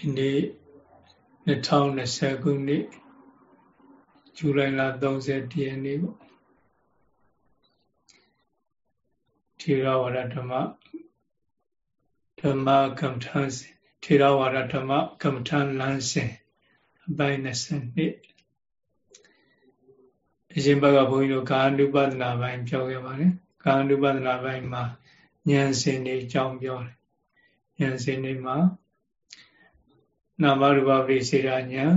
ဒီနေ့2020ခုနှစ်ဇူလိုင်လ30ရက်နေ့ပေါ့ထေရဝါဒဓမ္မဓမ္မကမ္မထန်ထေရဝါဒဓမ္မကမ္မထန်လမ်းစဉ်အပိုင်း22အရှင်ဘကဘုန်းကြီးတို့ကာနုပဒနာပိုင်းပြောခဲ့ပါတယ်ကာနုပဒနာပိုင်းမှာဉာဏ်စဉ်တွေအကြောင်းပြောတယ်ဉာဏ်စဉ်တွေမှာ နာမရူပပရိစေရာဉာဏ်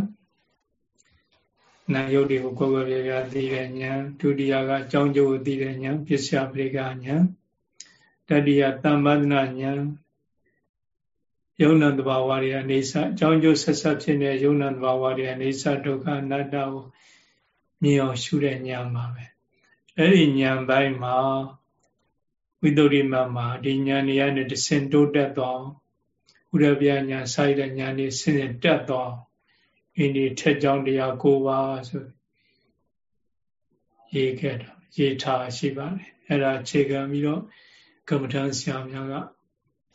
နာယုတ်တွေကိုကိုယ်ကိုယ်ပြပြသိတဲ့ဉာဏ်ဒုတိယကအကြောင်းကျိုးကိုသိတဲ့ဉာဏ်ပစ္စယပရိကဉာဏ်တတိယတမ္ပဒနာဉာဏ်ယုံနာတဘာဝတွေအနေဆအကြောင်းကျိုးဆက်ဆက်ဖြစ်တဲ့ယုံနာတဘာဝတွေအနေဆဒုက္ခအနတ္တကိုမြင်အောင်ရှုတဲ့ဉာဏ်ပါပဲအဲ့ဒီဉာဏ်ပိုင်းမှာဝိတ္တုရိမမှာဒီဉာဏ်တွေကနေတဆင့်တိုးတက်သွား ဥရပြညာဆိုင်တဲ့ညာနေဆင်းရဲတက်သွားအင်းဒီထက်ကြောင်းတရား၉ပါးဆိုရေးခဲ့တာရေးထားရှိပါတယ်အဲ့ဒါအခြေခံပြီးတော့ကမ္မထံဆရာများက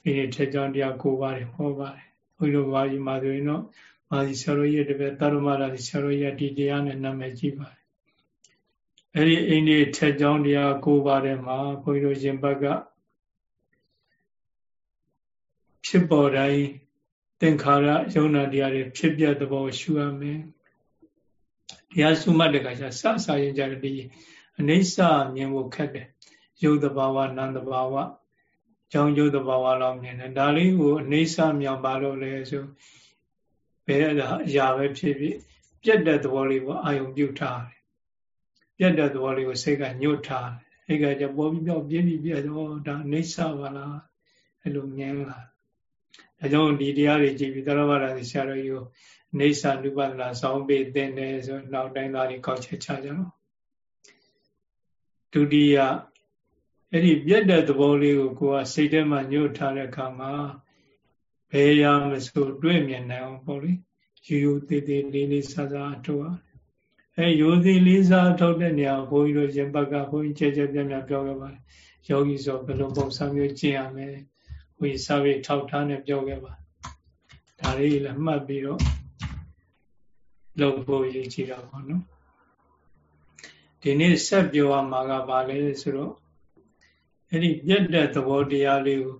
အင်းဒီထက်ကြောင်းတရား၉ပါးတွေဟောပါတယ်ဘုန်းကြီးတို့ဘာကြီးမှာဆိုရင်တော့မာသီဆရာတော်ရဲ့တပည့်တရမရာဆရာတော်ရဲ့ဒီတရားနဲ့နာမည်ကြီးပါတယ်အဲ့ဒီအင်းဒီထက်ကြောင်းတရား၉ပါးထဲမှာဘုန်းကြီးတို့ရှင်ဘက်က ဖြစ်ပေါ်တိုင်းသင်္ခါရယုံနာတရားတွေဖြစ်ပြတဲ့ဘောရှုရမယ်တရားရှုမှတ်တဲ့အခါကျစစရင်ကြတဲ့ဒီအနိစ္စမြင်ဖို့ခက်တယ်ယုတ်တဘာဝနန္တဘာဝကြောင်းယုတ်တဘာဝလောက်မြင်တယ်ဒါလေးကိုအနိစ္စမြောင်ပါလို့လဲဆိုဘယ်အရာပဲဖြစ်ဖြစ်ပြက်တဲ့သဘောလေးကိုအာယုံပြုတ်ထားတယ်ပြက်တဲ့သဘောလေးကိုစိတ်ကညှို့ထားတယ်အဲ့ကကြပေါ်ပြီးပြောပြင်းပြီးပြတော့ဒါအနိစ္စပါလားအဲ့လိုမြင်လာ ဒါကြောင့်ဒီတရားတွေကြည့်ပြီးသရဝရဆရာတော်ကြီးကိုနေသနုပဒနာဆောင်းပေးတဲ့တယ်ဆိုနောက်တိုင်းသားတွေကောက်ချက်ချကြတော့ဒုတိယအဲ့ဒီပြတ်တဲ့သဘောလေးကိုကိုကစိတ်ထဲမှာညှို့ထားတဲ့အခါမှာဘယ်ရမဆိုတွေ့မြင်နိုင်အောင်ပေါ့လေယူယူသေးသေးလေးလေးစားစားအထောက်အဲရိုသေလေးစားအထောက်တဲ့နေရာဘုန်းကြီးတို့ရင်ဘက်ကဘုန်းကြီးကြဲကြဲပြန့်ပြန့်ပြောခဲ့ပါတယ်ယောဂီဆိုဘယ်လိုပုံစံမျိုးကျင့်ရမလဲ ဝိစာဝိထောက်ထားနဲ့ပြောခဲ့ပါဒါလေးလည်းမှတ်ပြီးတော့လုပ်ဖို့ရည်ကြည်တာပေါ့နော်ဒီနေ့ဆက်ပြောရမှာကဘာလဲဆိုတော့အဲ့ဒီပြတ်တဲ့သဘောတရားလေးကို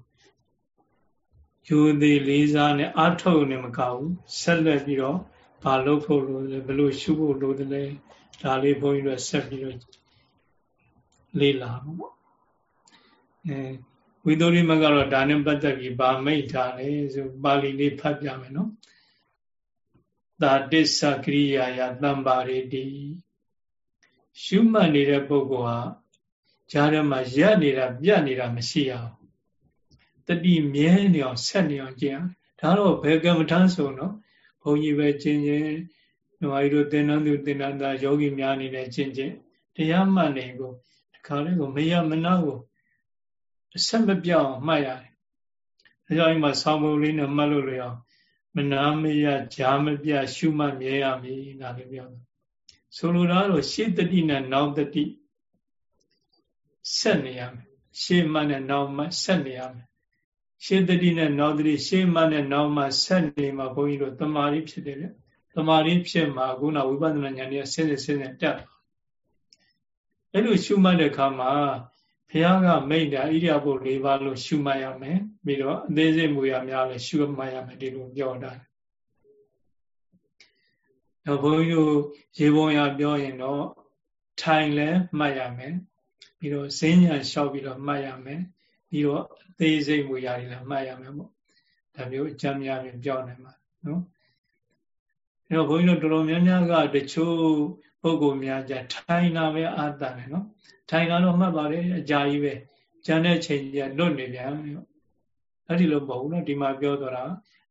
ယူသည်လေးစားနဲ့အထုတ်နေမကဘူးဆက်လက်ပြီးတော့ဘာလုပ်ဖို့လို့လဲဘယ်လိုရှုဖို့လို့လဲဒါလေးဘုန်းကြီးတို့ဆက်ပြီးတော့လေ့လာပါပေါ့အဲ ဝိသုရိမကတော့ဒါနဲ့ပတ်သက်ပြီးဗာမိတ်ထားလဲဆိုပါဠိလေးဖတ်ပြမယ်နော်သာတစ္ဆကရိယာယတံပါရိတိရှုမှတ်နေတဲ့ပုဂ္ဂိုလ်ဟာဈာထဲမှာရက်နေတာပြတ်နေတာမရှိအောင်တတိမြဲနေအောင်ဆက်နေအောင်ကျင့်ဒါတော့ဘယ်ကမ္မထမ်းဆိုနော်ဘုန်းကြီးပဲကျင့်ခြင်းညီမတို့သင်္นานသူသင်္นานသားယောဂီများအနေနဲ့ကျင့်ခြင်းတရားမှတ်နေကိုဒီခါလေးကိုမရမနာကို အဆက်မပြောင်းမှတ်ရတယ်။ဒါကြောင့်အိမ်မှာဆောင်းပုံလေးနဲ့မှတ်လို့ရအောင်မနာမရဂျာမပြရှုမှတ်မြဲရမည်ဒါလေးပြောတယ်။ဆိုလိုတာတော့ရှေ့တတိနဲ့နောက်တတိဆက်နေရမယ်။ရှေ့မှနဲ့နောက်မှဆက်နေရမယ်။ရှေ့တတိနဲ့နောက်တတိရှေ့မှနဲ့နောက်မှဆက်နေမှာဘုန်းကြီးတို့တမာရီဖြစ်တယ်လေ။တမာရီဖြစ်မှာခုနဝိပဿနာဉာဏ်ကြီးဆင်းဆင်းဆင်းတက်။အဲ့လိုရှုမှတ်တဲ့အခါမှာဘု ရားကမိန့်တာဣရိယာပုတ်၄ပါးလို့ရှုမှတ်ရမယ်ပြီးတော့အသေးစိတ်မူရများလည်းရှုမှတ်ရမယ်ဒီလိုပြောတာတော့ဘုန်းကြီးတို့ရေပုံရပြောရင်တော့ထိုင်လည်းမှတ်ရမယ်ပြီးတော့ဈဉ္ညာလျှောက်ပြီးတော့မှတ်ရမယ်ပြီးတော့အသေးစိတ်မူရတွေလည်းမှတ်ရမယ်ပေါ့ဒါမျိုးအကြမ်းများပြင်ပြောနိုင်မှာနော်အဲတော့ဘုန်းကြီးတို့တော်တော်များများကတချို့ ပုဂ္ဂိုလ်များကြထိုင်တာပဲအာတန်တယ်နော်ထိုင်တာတော့မှတ်ပါတယ်အကြာကြီးပဲကျန်တဲ့ချိန်ကြီးကလွတ်နေပြန်ရောအဲ့ဒီလိုမဟုတ်ဘူးနော်ဒီမှာပြောတော့တာ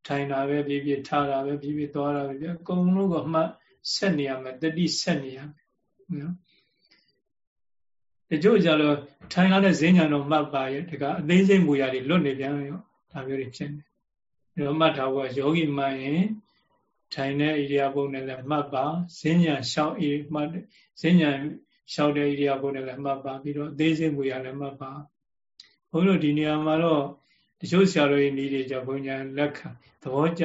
ထိုင်တာပဲပြပြထားတာပဲပြပြသွားတာပဲပြအကုန်လုံးကမှတ်ဆက်နေရမယ်တတိဆက်နေရမယ်နော်တချို့ကြတော့ထိုင်လာတဲ့ဈဉ္ညာတော့မှတ်ပါရဲ့တကအသေးစိတ်မူရာတွေလွတ်နေပြန်ရောဒါမျိုးတွေဖြစ်နေဒါမှတ်ထားဖို့ယောဂီမှန်ရင် ထိုင်တဲ့ဣရိယာပုနဲ့လည်းမှတ်ပါဈဉ္ညာရှောင်းဣမှတ်ဈဉ္ညာရှောက်တဲ့ဣရိယာပုနဲ့လည်းမှတ်ပါပြီးတော့အသေးစိတ်မူရလည်းမှတ်ပါဘုန်းကြီးတို့ဒီနေရာမှာတော့တချို့ဆရာတော်ကြီးဤတွေကြောင့်ဘုန်းကြီးလက်ခံသဘောကျ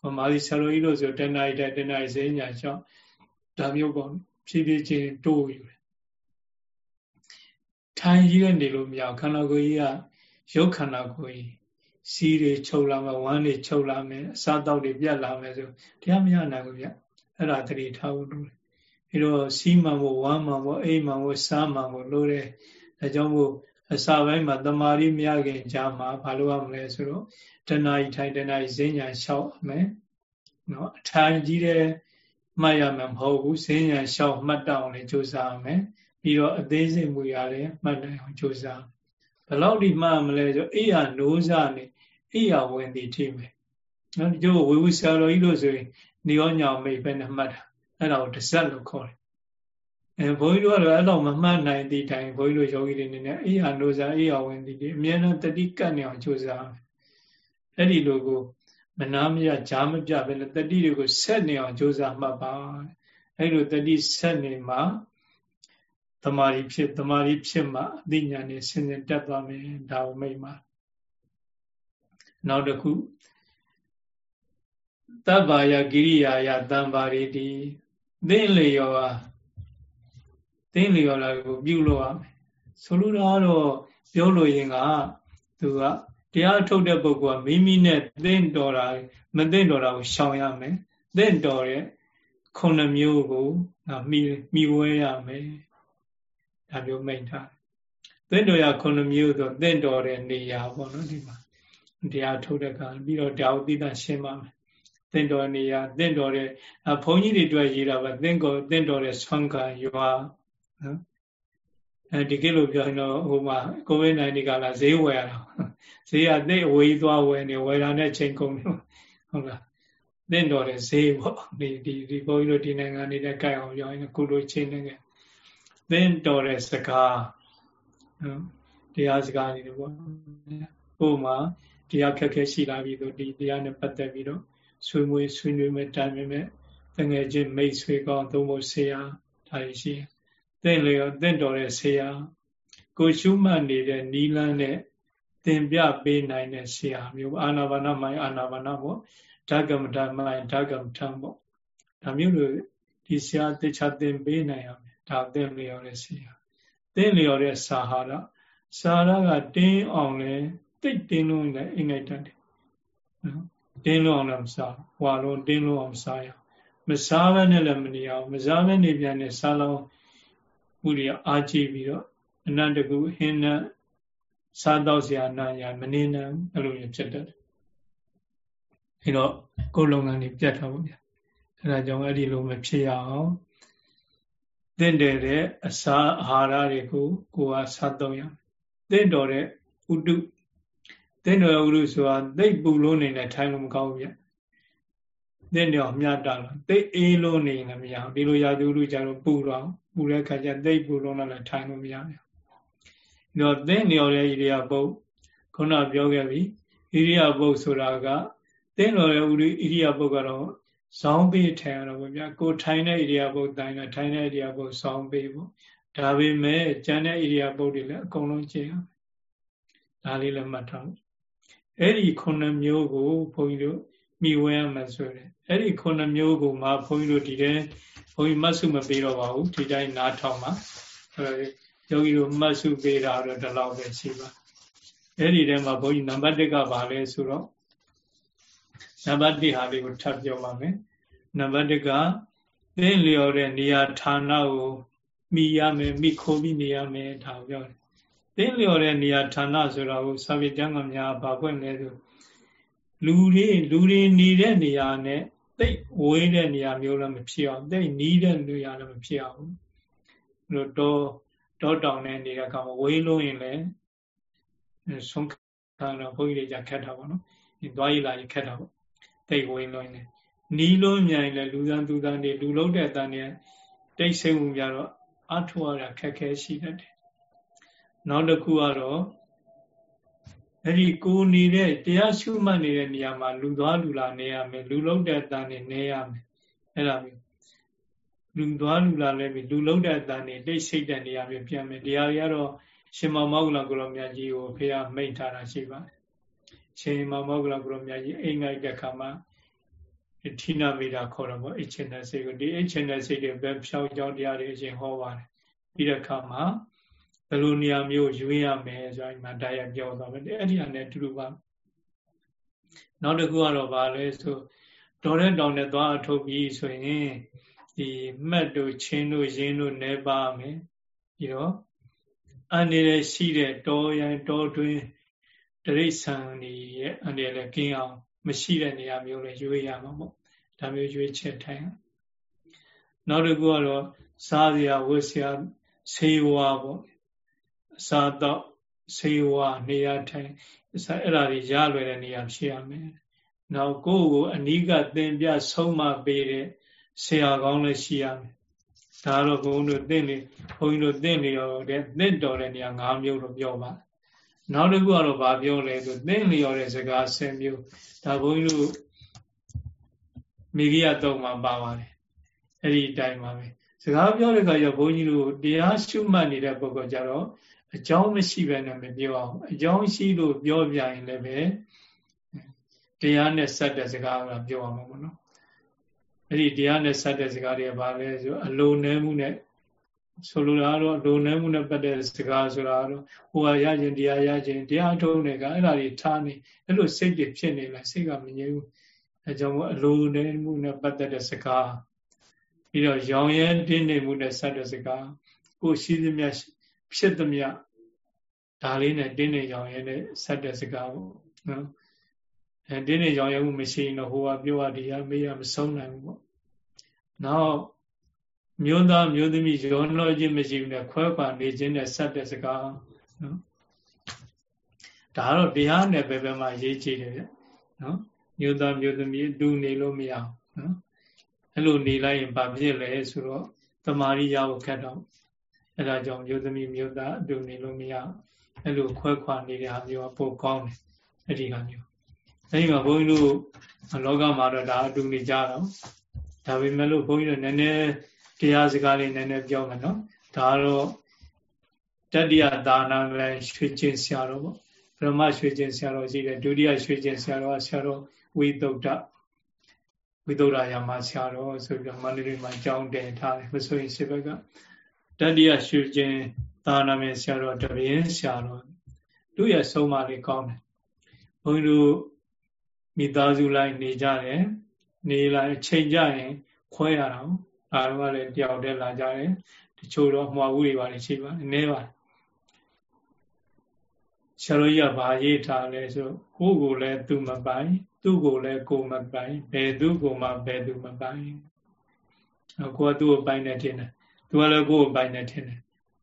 ဟောမာသီဆရာတော်ကြီးလို့ဆိုတဏှာတိုက်တဏှာစေညာရှောက်ဒါမျိုးပေါ့ဖြည်းဖြည်းချင်းတိုးယူတယ်ထိုင်ကြီးတဲ့နေလို့မရခန္ဓာကိုယ်ကြီးကရုပ်ခန္ဓာကိုယ်ကြီး စီးတွေချုပ်လာမယ်ဝမ်းတွေချုပ်လာမယ်အစားတောက်တွေပြတ်လာမယ်ဆိုတရားမရနိုင်ဘူးဗျအဲ့ဒါတတိထားဖို့လိုတယ်ပြီးတော့စီးမှန်ဖို့ဝမ်းမှန်ဖို့အိမ်မှန်ဖို့စားမှန်ဖို့လိုတယ်ဒါကြောင့်မို့အစာပိုင်းမှာတမာရီမရခင်ကြာမှာဘာလို့ရမလဲဆိုတော့တဏှာကြီးထိုင်တဏှာကြီးဈဉ္ညာလျှောက်မယ်နော်အထိုင်ကြီးတဲ့မှတ်ရမှာမဟုတ်ဘူးဈဉ္ညာလျှောက်မှတ်တောင်းလေကြိုးစားရမယ်ပြီးတော့အသေးစိတ်မူရလည်းမှတ်နိုင်အောင်ကြိုးစားဘယ်လောက်ဒီမှတ်မလဲဆိုအိယာနိုးစားနေ အိယာဝင်တည်ထိမယ်နော်ဒီကျိုးဝေဝဆရာတော်ကြီးလို့ဆိုရင်နေရောညောင်မိတ်ပဲနဲ့မှတ်တာအဲ့ဒါကိုတစ်ဆက်လို့ခေါ်တယ်အဲဘုန်းကြီးတို့ကတော့အဲ့တော့မမှတ်နိုင်သည့်တိုင်ဘုန်းကြီးတို့ယောဂီတွေနေနဲ့အိယာနိုးစားအိယာဝင်တည်အမြဲတမ်းတတိကတ်နေအောင်ကြိုးစားအဲ့ဒီလိုကိုမနာမရဂျာမပြပဲနဲ့တတိတွေကိုဆက်နေအောင်ကြိုးစားမှတ်ပါအဲ့လိုတတိဆက်နေမှာတမာရီဖြစ်တမာရီဖြစ်မှအသိဉာဏ်နဲ့ဆင်းရဲတက်သွားမယ်ဒါကိုမိတ်မှာ နောက်တစ်ခုတဗ္ဗာယကိရိယာယတံပါရီတိသိလျောဟာသိလျောလာကိုပြုလို့ရမယ်ဆိုလိုတာကတော့ပြောလို့ရင်ကသူကတရားထုတ်တဲ့ပုဂ္ဂိုလ်ကမိမိနဲ့သင့်တော်တာမသင့်တော်တာကိုရှောင်ရမယ်သင့်တော်တဲ့ခုနှစ်မျိုးကိုမိမိဝဲရမယ်ဒါမျိုးမိန့်ထားသင့်တော်ရခုနှစ်မျိုးဆိုသင့်တော်တဲ့နေရာပေါ့နော်ဒီမှာ တရားထုတ်တဲ့ကပြီးတော့ဒါဥတိတရှင်းပါမယ်သင့်တော်နေရာသင့်တော်တဲ့ဘုန်းကြီးတွေတွေ့ရေးတာပဲသင့်တော်သင့်တော်တဲ့ဆွမ်းခံရွာနော်အဲဒီကိလို့ပြောရင်တော့ဟိုမှာကိုဗစ် -19 ကလာဈေးဝယ်ရတာဈေးကသိအဝေးသွားဝယ်နေဝယ်တာနဲ့ချိန်ကုန်တယ်ဟုတ်လားသင့်တော်တဲ့ဈေးပေါ့ဒီဒီဒီဘုန်းကြီးတို့ဒီနိုင်ငံနေတဲ့ကြိုက်အောင်ပြောရင်ခုလိုချိန်နေတယ်သင့်တော်တဲ့စကားနော်တရားစကားနေတယ်ပေါ့ဟိုမှာ တရားခက်ခဲရှိလာပြီဆိုဒီတရားနဲ့ပတ်သက်ပြီးတော့ဆွေးနွေးဆွေးနွေးမဲ့တိုင်မဲ့တငယ်ချင်းမိတ်ဆွေကောင်းသုံးဖို့ဆရာဒါရှိသင့်လျောသင့်တော်တဲ့ဆရာကိုရှုမှတ်နေတဲ့နီလန်းနဲ့သင်ပြပေးနိုင်တဲ့ဆရာမျိုးအာနာပါနမိုင်းအာနာပါနပေါ့ဓကမ္မထမိုင်းဓကမ္မထပေါ့ဒါမျိုးလိုဒီဆရာတေချာသင်ပေးနိုင်ရမယ်ဒါသင်လျောတဲ့ဆရာသင်လျောတဲ့စာဟာရစာရကတင်းအောင်လဲ တိတ်တင်းလုံးနဲ့အိမ်ငိုက်တတ်တယ်နော်တင်းလုံးအောင်လည်းမစားဟွာလုံးတင်းလုံးအောင်မစားရမစားဘဲနဲ့လည်းမနေအောင်မစားဘဲနေပြန်နဲ့စားလုံးမှုတွေအားကြည့်ပြီးတော့အနန္တကုဟင်းနဲ့စားတော့စရာနာရမနေနိုင်အဲ့လိုမျိုးဖြစ်တတ်တယ်အဲတော့ကိုယ်လုပ်ငန်းတွေပြတ်ထားဖို့ဗျအဲဒါကြောင့်အဲ့ဒီလိုမဖြစ်ရအောင်သင့်တယ်တဲ့အစာအာဟာရတွေကိုကိုယ်ကစားတော့ရသင့်တော်တဲ့ဥတု သင့်တော်ဥရုဆိုတာသိပ်ပူလို့နေနဲ့ထိုင်လို့မကောင်းဘူးဗျသင့်တော်မြတ်တာလားသိပ်အေးလို့နေလည်းမရဘူးဒီလိုရာသီဥတုကြတော့ပူတော့ပူတဲ့ခါကျသိပ်ပူလို့လည်းထိုင်လို့မရဘူးတော့သင့်တော်တဲ့ဣရိယာပုတ်ခုနပြောခဲ့ပြီဣရိယာပုတ်ဆိုတာကသင့်တော်တဲ့ဥရိဣရိယာပုတ်ကတော့ဇောင်းပေးထိုင်ရတော့ဗျာကိုထိုင်တဲ့ဣရိယာပုတ်တိုင်းတာထိုင်တဲ့ဣရိယာပုတ်ဇောင်းပေးပေါ့ဒါပေမဲ့ကျန်တဲ့ဣရိယာပုတ်တွေလည်းအကုန်လုံးကျင့်ရမယ်ဒါလေးလည်းမှတ်ထား အဲ့ဒီခုနှစ်မျိုးကိုဘုန်းကြီးတို့မိဝဲရမယ်ဆိုရင်အဲ့ဒီခုနှစ်မျိုးကိုမှဘုန်းကြီးတို့ဒီတဲ့ဘုန်းကြီးမတ်စုမပေးတော့ပါဘူးဒီတိုင်းနားထောင်ပါအဲ့ယောဂီတို့မှတ်စုပေးတာတော့ဒီလောက်ပဲရှိပါအဲ့ဒီထဲမှာဘုန်းကြီးနံပါတ်1ကပါလဲဆိုတော့နံပါတ်1ဟာလေးကိုထပ်ပြောပါမယ်နံပါတ်1ကသိလျော်တဲ့နေရာဌာနကိုမိရမယ်မိခိုးပြီးနေရမယ်ဒါပြောတယ် သိလျော်တဲ့နေရာဌာနဆိုတာကိုစာပေကျမ်းကများဘာဖွင့်လဲဆိုလူတွေလူတွေနေတဲ့နေရာနဲ့သိဝေးတဲ့နေရာမျိုးလည်းမဖြစ်အောင်သိနီးတဲ့နေရာလည်းမဖြစ်အောင်လို့တော့တောတောင်နဲ့နေတဲ့ကောင်ဝေးလို့ရင်လည်းဆုံးခံတော့ဘုန်းကြီးတွေကြခက်တာပေါ့နော်ဒီသွားရည်လာရခက်တာပေါ့သိဝေးလို့ရင်နီးလို့မြိုင်လည်းလူသားသူသားတွေလူလုံးတဲ့အတန်တွေတိတ်ဆိတ်မှုကြတော့အထောက်အရခက်ခဲရှိတတ်တယ် နောက်တစ်ခုကတော့အဲ့ဒီကိုနေတဲ့တရားရှုမှတ်နေတဲ့နေရာမှာလူသွားလူလာနေရမယ်လူလုံးတဲ့အတန်တွေနေရမယ်အဲ့ဒါမျိုးလူသွားလူလာလဲပြီးလူလုံးတဲ့အတန်တွေတိတ်ဆိတ်တဲ့နေရာမျိုးပြန်မယ်တရားတွေကတော့ရှင်မောင်မောကလကုလောမြတ်ကြီးကိုဖေရမိတ်ထားတာရှိပါတယ်ရှင်မောင်မောကလကုလောမြတ်ကြီးအိမ်ငိုက်တဲ့ခါမှာဌိနမိတာခေါ်တော့ဗောအိတ်ချင်တဲ့စိတ်ကိုဒီအိတ်ချင်တဲ့စိတ်တွေပဲဖြောင်းကြောင်းတရားတွေအရင်ဟောပါတယ်ပြီးတဲ့အခါမှာဘ ယ်လိုနေရာမျိုးယူရမယ်ဆိုရင်မှတရားပြောသွားတယ်အဲ့ဒီအနေနဲ့တူတူပါနောက်တစ်ခုကတော့ဗာလဲဆိုတော်တဲ့တောင်နဲ့သွားအထုတ်ပြီးဆိုရင်ဒီမှတ်တို့ချင်းတို့ရင်းတို့နေပါမယ်ပြီးတော့အနေနဲ့ရှိတဲ့တောရိုင်းတောတွင်းတရိษံနေရဲ့အနေနဲ့ကင်းအောင်မရှိတဲ့နေရာမျိုးလေးရွေးရမှာပေါ့ဒါမျိုးရွေးချက်ထိုင်နောက်တစ်ခုကတော့စားစရာဝတ်စရာဆေးဝါးပေါ့အ စာတော့ဆေးဝါးနေရာထိုင်အဲ့ဒါတွေရလွယ်တဲ့နေရာဖြစ်ရမယ်နောက်ကိုယ့်ကိုအနိကသင်ပြဆုံးမပေးတဲ့ဆရာကောင်းလည်းရှိရမယ်ဒါတော့ဘုန်းတို့သင်နေဘုန်းကြီးတို့သင်နေရောတဲ့သင်တော်တဲ့နေရာ၅မျိုးလို့ပြောပါနောက်တစ်ခုကတော့ဗာပြောလဲဆိုသင်လျော်တဲ့စကား10မျိုးဒါဘုန်းကြီးတို့မိဂိယတော့မှာပါပါတယ်အဲ့ဒီအတိုင်းပါပဲစကားပြောတဲ့အခါကျဘုန်းကြီးတို့တရားရှုမှတ်နေတဲ့ပုဂ္ဂိုလ်ကြတော့ အကြောင်းမရှိဘဲနဲ့မပြောအောင်အကြောင်းရှိလို့ပြောပြရင်လည်းပဲတရားနဲ့ဆက်တဲ့စကားကပြောအောင်မနော်အဲ့ဒီတရားနဲ့ဆက်တဲ့စကားတွေကဘာလဲဆိုအလိုနဲမှုနဲ့ဆိုလိုတာတော့အလိုနဲမှုနဲ့ပတ်တဲ့စကားဆိုတာတော့ဟိုဟာရခြင်းတရားရခြင်းတရားထုံးတွေကအဲ့ဒါတွေထားနေအဲ့လိုစိတ်တွေဖြစ်နေလားစိတ်ကမငြိမ်ဘူးအဲကြောင့်အလိုနဲမှုနဲ့ပတ်သက်တဲ့စကားပြီးတော့ရောင်ရဲတင်းနေမှုနဲ့ဆက်တဲ့စကားကိုရှိသမျှ ဖြစ်သမျှဒါလေးနဲ့တင်းနေရောင်ရဲနဲ့ဆက်တဲ့စကားပေါ့နော်အဲတင်းနေရောင်ရဲမှုမရှိရင်တော့ဟိုကပြောရဒီကမေးရမဆုံးနိုင်ဘူးပေါ့နောက်မျိုးသားမျိုးသမီးရောနှောခြင်းမရှိဘူးနဲ့ခွဲခွာနေခြင်းနဲ့ဆက်တဲ့စကားနော်ဒါကတော့တရားနဲ့ပဲပဲမှရေးကြည့်တယ်ဗျနော်မျိုးသားမျိုးသမီးတူနေလို့မရအောင်နော်အဲ့လိုနေလိုက်ရင်ဘာဖြစ်လဲဆိုတော့တမာရီရဖို့ခက်တော့ အဲ့ဒါကြောင့်မျိုးသမီးမျိုးသားအတူနေလို့မရအဲ့လိုခွဲခွာနေတဲ့ဟာမျိုးကပိုကောင်းတယ်အဲ့ဒီဟာမျိုးအဲဒီမှာဘုန်းကြီးတို့လောကမှာတော့ဒါအတူနေကြတော့ဒါပေမဲ့လို့ဘုန်းကြီးတို့နည်းနည်းတရားစကားလေးနည်းနည်းပြောမယ်နော်ဒါတော့တတိယဒါနလည်းရွှေကျင်ဆရာတော်ပေါ့ပရမရွှေကျင်ဆရာတော်ရှိတယ်ဒုတိယရွှေကျင်ဆရာတော်ကဆရာတော်ဝိသုဒ္ဓဝိသုဒ္ဓရာမဆရာတော်ဆိုပြီးတော့မန္တလေးမှာကြောင်းတင်ထားတယ်မဆိုရင်စစ်ဘက်က တတိယရွှေကျင်သာနာမင်းဆရာတော်တပင်းဆရာတော်သူ့ရဲ့ဆုံးမလေးကောင်းတယ်ဘုန်းကြီးတို့မိသားစုလိုက်နေကြတယ်နေလိုက်ချိန်ကြရင်ခွဲရတာအားလုံးကလည်းတယောက်တည်းလာကြတယ်တချို့တော့မှားဘူးတွေပါလေရှိပါတယ်နည်းပါတယ်ဆရာတော်ကြီးကဘာရေးထားလဲဆိုကိုယ်ကိုလည်းသူမပိုင် သူ့ကိုလည်းကိုမပိုင်ဘယ်သူကိုမှဘယ်သူမပိုင်ကိုကသူ့ကိုပိုင်နေတယ် သူကလည်းကိုယ်ကိုပိုင်နေတယ်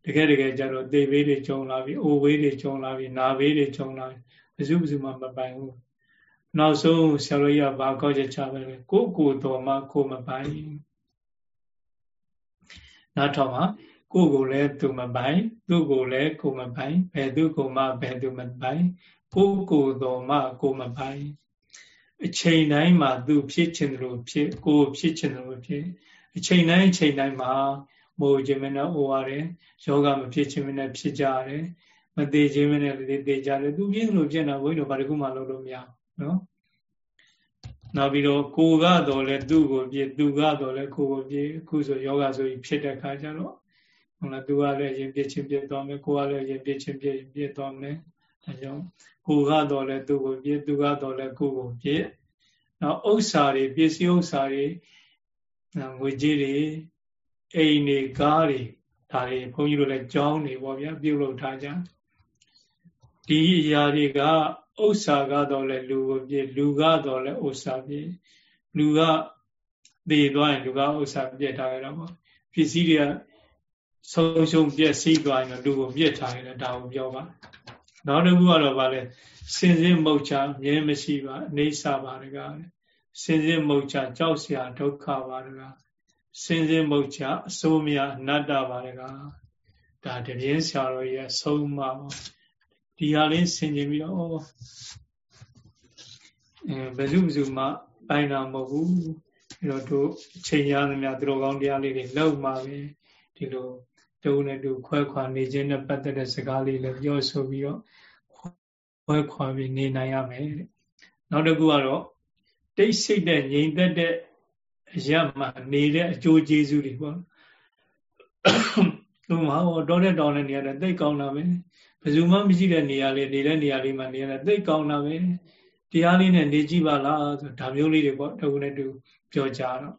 တကယ်တကယ်ကျတော့သေဘေးတွေကြုံလာပြီအိုဘေးတွေကြုံလာပြီနာဘေးတွေကြုံလာပြီဘယ်သူဘယ်သူမှမပိုင်ဘူးနောက်ဆုံးဆရာတော်ကြီးကဘာကောက်ချက်ချပဲလဲကိုကိုတော်မှကိုမပိုင်နောက်တော့မှကိုကိုလည်းသူမပိုင် သူ့ကိုလည်းကိုမပိုင်ဘယ်သူကိုမှဘယ်သူမပိုင်ကိုကိုတော်မှကိုမပိုင်အချိန်တိုင်းမှာသူဖြစ်ချင်တယ်လို့ဖြစ်ကိုဖြစ်ချင်တယ်လို့ဖြစ်အချိန်တိုင်းအချိန်တိုင်းမှာ မိုးခြင်းမနဲ့အိုရတယ်ယောဂမဖြစ်ခြင်းမနဲ့ဖြစ်ကြရတယ်မသေးခြင်းမနဲ့လည်းသေးကြတယ်သူပြည့်လို့ဖြစ်တာဘုန်းကြီးတို့ဘာတခုမှလုပ်လို့မရဘူးနော်နောက်ပြီးတော့ကိုကတော့လည်းသူ့ကိုပြည့်သူကတော့လည်းကိုကိုပြည့်အခုဆိုယောဂဆိုပြီးဖြစ်တဲ့ခါကျတော့ဟုတ်လားသူကလည်းရင်ပြည့်ချင်းပြည့်သွားမယ်ကိုကလည်းရင်ပြည့်ချင်းပြည့်ပြည့်သွားမယ်ဒါကြောင့်ကိုကတော့လည်းသူ့ကိုပြည့်သူကတော့လည်းကိုကိုပြည့်နောက်ဥစ္စာတွေပစ္စည်းဥစ္စာတွေငွေကြေးတွေ အိမ်တွေကားတွေဒါတွေဘုန်းကြီးတို့လည်းကြောင်းနေပေါ့ဗျာပြုတ်လုပ်ထားကြဒီအရာတွေကဥစ္စာကတော့လဲလူကိုပြည့်လူကတော့လဲဥစ္စာပြည့်လူကသေသွားရင်လူကဥစ္စာပြည့်ထားရတာပေါ့ပစ္စည်းတွေကဆုံးရှုံးပြည့်စည်သွားရင်လူကိုပြည့်ထားရတာဒါကိုပြောပါနောက်တစ်ခုကတော့ဗာလဲစင်စစ်မုတ်ချမြဲမရှိပါအိဋ္ဌာပါတကားစင်စစ်မုတ်ချကြောက်စရာဒုက္ခပါတကား စင်စစ်မုတ်ချအစိုးမြအနတ္တပါတကားဒါတပြင်းဆရာတော်ရဲ့ဆုံးမပါဒီဟာလေးဆင်ခြင်ပြီးတော့အဲဘယ်သူဘယ်သူမှပိုင်တာမဟုတ်ဘူးအဲတော့တို့အချိန်ရသမျှသူတော်ကောင်းတရားလေးတွေလောက်မှာပဲဒီလိုတူနဲ့တူခွဲခွာနေခြင်းနဲ့ပတ်သက်တဲ့စကားလေးလည်းပြောဆိုပြီးတော့ခွဲခွာပြီးနေနိုင်ရမယ်တဲ့နောက်တစ်ခုကတော့တိတ်ဆိတ်တဲ့ငြိမ်သက်တဲ့ အရမှနေတဲ့အကျိုးကျေးဇူးတွေပေါ့သူမှာဟောတောတဲ့တောင်းတဲ့နေရာတွေသိကောင်းတာပဲဘယ်သူမှမရှိတဲ့နေရာလေးနေတဲ့နေရာလေးမှာနေရတာသိကောင်းတာပဲတရားလေးနဲ့နေကြည့်ပါလားဆိုဒါမျိုးလေးတွေပေါ့တခုနဲ့တူပြောကြတော့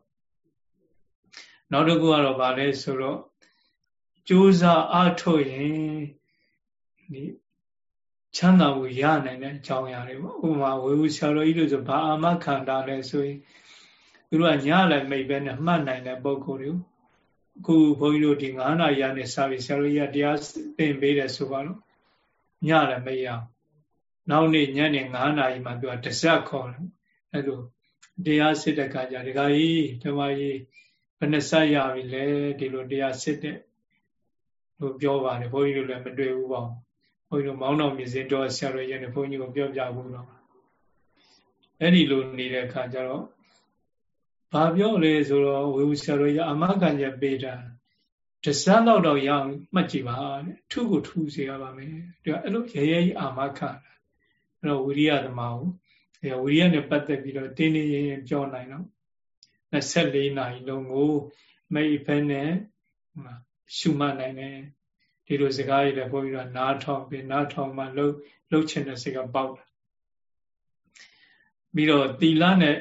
နောက်တစ်ခုကတော့ဗာလဲဆိုတော့ကြိုးစားအားထုတ်ရင်ဒီချမ်းသာမှုရနိုင်တဲ့အကြောင်းအရာတွေပေါ့ဥပမာဝေဝဆရာတော်ကြီးတို့ဆိုဘာအာမခံတာလဲဆိုရင် သူတို့ကညလည်းမိတ်ပဲနဲ့မှတ်နိုင်တဲ့ပုံကိုယ်တွေအခုဘုန်းကြီးတို့ဒီ9နာရီရနေစာပြီးဆရာတော်ကြီးကတရားသင်ပေးတယ်ဆိုပါတော့ညလည်းမရအောင်နောက်နေ့ညနေ9နာရီမှသူကတစက်ခေါ်တယ်အဲ့လိုတရားစစ်တဲ့ခါကျဒကာကြီးဓမ္မကြီးဘယ်နှဆက်ရပြီလဲဒီလိုတရားစစ်တဲ့လို့ပြောပါတယ်ဘုန်းကြီးတို့လည်းမတွေ့ဘူးပေါ့ဘုန်းကြီးတို့မောင်းတော်မြစင်တော်ဆရာတော်ရဲ့ဘုန်းကြီးကိုပြောပြဘူးတော့အဲ့ဒီလိုနေတဲ့ခါကျတော့ ဘာပြောလဲဆိုတော့ဝေဘူးဆရာတော်ရအမခံချက်ပေးတာတစမ်းတော့တော့ရအောင်မှတ်ကြည့်ပါတဲ့ထုကိုထုစေရပါမယ်ဒီကအဲ့လိုရဲရဲကြီးအာမခံတာအဲ့တော့ဝိရိယသမားကိုအဲဝိရိယနဲ့ပတ်သက်ပြီးတော့တင်းတင်းရင်ရင်ပြောနိုင်တော့24နာရီလုံးကိုမိတ်ဖက်နဲ့ရှုမှတ်နိုင်တယ်ဒီလိုစကားတွေလည်းဘုန်းကြီးကနားထောင်ပြီးနားထောင်မှလှုပ်လှုပ်ချင်တဲ့စိတ်ကပေါက်တာပြီးတော့သီလနဲ့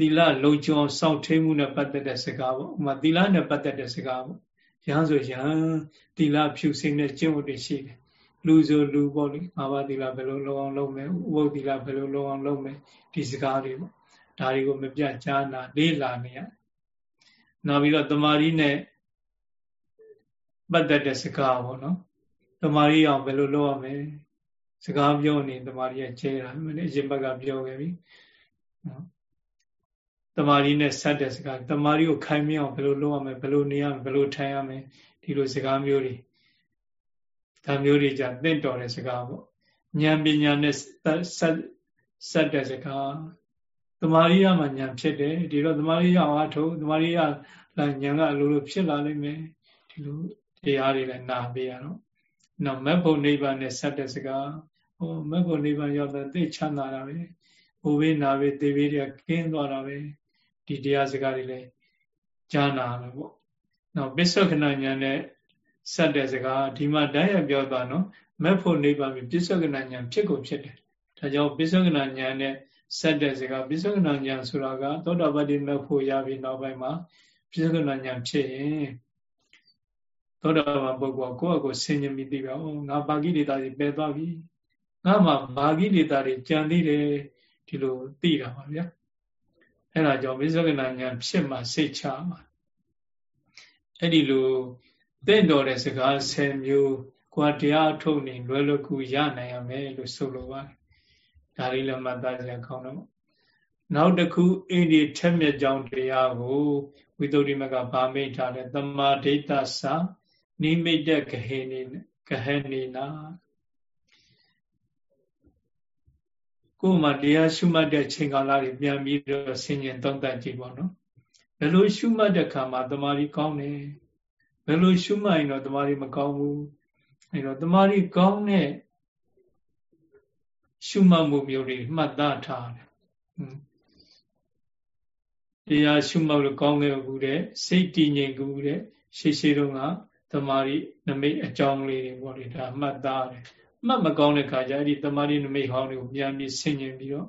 သီလလုံခြုံစောင့်ထိမှုနဲ့ပတ်သက်တဲ့စကားပေါ့ဥမာသီလနဲ့ပတ်သက်တဲ့စကားပေါ့ရဟန်းဆိုရဟန်းသီလဖြူစင်တဲ့ကျင့်ဝတ်တွေရှိတယ်လူဆိုလူပေါ့လေငါးပါးသီလဘယ်လိုလုံအောင်လုပ်မယ်ဥပုသ္သီလဘယ်လိုလုံအောင်လုပ်မယ်ဒီစကားတွေပေါ့ဒါတွေကိုမပြတ်ကြားနာလေးလာနေရနောက်ပြီးတော့တမာရီနဲ့ပတ်သက်တဲ့စကားပေါ့နော်တမာရီအောင်ဘယ်လိုလုပ်ရမလဲစကားပြောနေတမာရီရဲ့ကျဲတာမင်းအရင်ဘက်ကပြောခဲ့ပြီနော် တမာရီနဲ့ဆက်တဲ့စကားတမာရီကိုခိုင်မြအောင်ဘယ်လိုလုပ်ရမလဲဘယ်လိုနေရမလဲဘယ်လိုထိုင်ရမလဲဒီလိုစကားမျိုးတွေဒါမျိုးတွေじゃတင့်တော်တဲ့စကားပေါ့ဉာဏ်ပညာနဲ့ဆက်ဆက်တဲ့စကားတမာရီရမှာဉာဏ်ဖြစ်တယ်ဒီတော့တမာရီရအောင်အထုတ်တမာရီရလာဉာဏ်ကအလိုလိုဖြစ်လာလိမ့်မယ်ဒီလိုတရားတွေလည်းနာပေးရတော့နောက်မက်ဖို့နိဗ္ဗာန်နဲ့ဆက်တဲ့စကားဟောမက်ဖို့နိဗ္ဗာန်ရောက်တဲ့သိချမ်းသာတာပဲဘိုးဘေးနာဘေးသေဘေးတွေကကင်းသွားတာပဲ ဒီတရားစကားတွေလည်းကြားနာမယ်ပေါ့နောက်ပစ္စုခဏညာနဲ့ဆက်တဲ့စကားဒီမှာတိုင်းရပြောသွားနော်မက်ဖို့နိဗ္ဗာန်ပြီးပစ္စုခဏညာဖြစ်ကုန်ဖြစ်တယ်ဒါကြောင့်ပစ္စုခဏညာနဲ့ဆက်တဲ့စကားပစ္စုခဏညာဆိုတာကသောတာပတ္တိမက်ဖို့ရပြီးနောက်ပိုင်းမှာပစ္စုခဏညာဖြစ်ရင်သောတာပန်ပုဂ္ဂိုလ်ကိုယ့်အကိုဆင်ញင်ပြီးသိပါဦးငါဘာဂိလေသာတွေပယ်သွားပြီငါမှဘာဂိလေသာတွေကြံသေးတယ်ဒီလိုသိတာပါဗျာ အဲ့ဒါကြောင့်ဝိသုကနာဉာဏ်ဖြစ်မှစိတ်ချမှာအဲ့ဒီလိုတင့်တော်တဲ့စကား10မျိုးကိုယ်တရားထုတ်နေလွယ်လွယ်ကူရနိုင်ရမယ်လို့ဆိုလိုပါတယ်ဒါလေးလည်းမှတ်သားကြကောင်းတော့နောက်တစ်ခုအိန္ဒိထက်မြက်ကြောင်းတရားကိုဝိသုဒ္ဓိမကဗာမိတ်ထားတယ်တမာဒိဋ္ဌစာနိမိတ်တဲ့ဂဟေနေဂဟနေနာ ကိုယ်မှတရားရှုမှတ်တဲ့ချိန်ကာလတွေပြန်ပြီးတော့ဆင်ញင်သုံးသပ်ကြည့်ပါတော့ဘယ်လိုရှုမှတ်တဲ့ခါမှာတမာရီကောင်းတယ်ဘယ်လိုရှုမှတ်ရင်တော့တမာရီမကောင်းဘူးအဲတော့တမာရီကောင်းတဲ့ရှုမှတ်မှုမျိုးတွေမှတ်သားထားတယ်တရားရှုမှတ်လို့ကောင်းခဲ့ဘူးတဲ့စိတ်တည်ငြိမ်ကူတဲ့ရှေးရှေးတုန်းကတမာရီနမိတ်အကြောင်းလေးတွေပေါ့လေဒါမှတ်သားတယ် မှတ်မကောင်းတဲ့ခါကျအဲ့ဒီတမာရီနမိတ်ဟောင်းတွေကိုပြန်ပြီးဆင်ញင်ပြီးတော့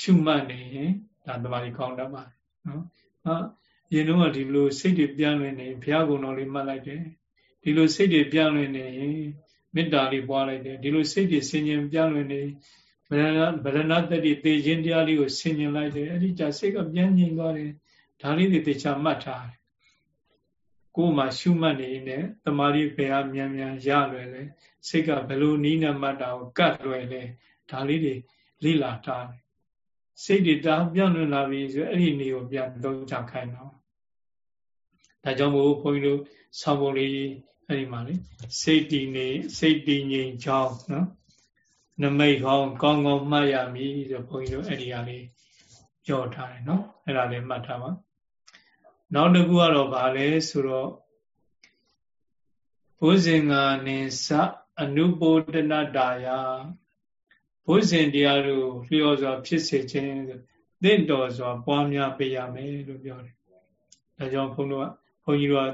ရှုမှတ်နေရင်ဒါတမာရီကောင်းတတ်ပါတယ်နော်ဟာရင်တော့ဒီလိုစိတ်တွေပြန်လွင်နေဘုရားကုံတော်လေးမှတ်လိုက်တယ်ဒီလိုစိတ်တွေပြန်လွင်နေရင်မေတ္တာလေးပွားလိုက်တယ်ဒီလိုစိတ်တွေဆင်ញင်ပြန်လွင်နေဗရဏဗရဏတတိသေခြင်းတရားလေးကိုဆင်ញင်လိုက်တယ်အဲ့ဒီကြစိတ်ကပြန်ငြိမ်သွားတယ်ဒါလေးတွေသေချာမှတ်ထားတယ် ကိုယ်မှာရှုမှတ်နေရင်တမာရီဘယ်ဟာမြန်မြန်ရလွယ်လဲစိတ်ကဘယ်လိုနီးနေမှတ်တာကိုကတ်လွယ်လဲဒါလေးတွေလိလာထားတယ်စိတ်တွေတာပြောင်းလွင်လာပြီဆိုအဲ့ဒီနေကိုပြန်သုံးချခိုင်းတော့ဒါကြောင့်မို့ဘုန်းကြီးတို့ဆောင်းပုံလေးအဲ့ဒီမှာလေစိတ်တည်နေစိတ်တည်ငြိမ်ချောင်းနော်နမိတ်ဟောင်းကောင်းကောင်းမှတ်ရမည်ဆိုဘုန်းကြီးတို့အဲ့ဒီဟာလေးပြောထားတယ်နော်အဲ့ဒါလေးမှတ်ထားပါ နောက်တစ်ခုကတော့ဗာလဲဆိုတော့ဘုဇင်္ဂာနိသအနုပိုတနတာယဘုဇင်တရားတို့လျော်စွာဖြစ်စေခြင်းသင့်တော်စွာပွားများပေးရမယ်လို့ပြောတယ်။ဒါကြောင့်ဘုန်းတော်ကဘုန်းကြီးတို့က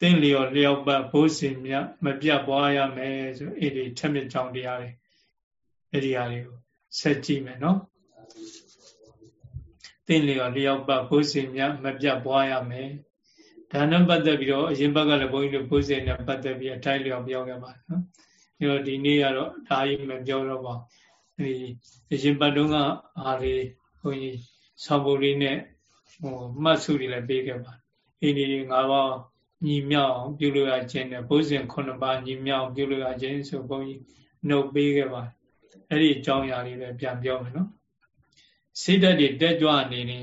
သင့်လျော်လျောက်ပတ်ဘုဇင်မြတ်မပြတ်ပွားရမယ်ဆိုအဲ့ဒီထက်မြက်ကြောင်းတရားတွေအဲ့ဒီဟာတွေကိုဆက်ကြည့်မယ်နော်။ သင့်လျော်လျောက်ပတ်ဘုဇင်မြတ်မပြတ်ပွားရမယ်။ဒါနဲ့ပတ်သက်ပြီးတော့အရင်ဘက်ကလည်းဘုန်းကြီးတို့ဘုဇင်နဲ့ပတ်သက်ပြီးအတိုင်းလျော်ပြောခဲ့ပါနော်။အဲတော့ဒီနေ့ကတော့ဒါကြီးမပြောတော့ပါဘူး။ဒီအရင်ဘက်တုန်းကအားလေးဘုန်းကြီးဆောင်းပုလေးနဲ့ဟိုမှတ်စုတွေလည်းပေးခဲ့ပါအင်းဒီငါးပါးညီမြောက်ပြုလို့ရခြင်းနဲ့ဘုဇင်9ပါးညီမြောက်ပြုလို့ရခြင်းဆိုဘုန်းကြီးနှုတ်ပေးခဲ့ပါအဲ့ဒီအကြောင်းအရာလေးပဲပြန်ပြောမယ်နော် စိတ်ဓာတ်တွေတက်ကြွနေနေ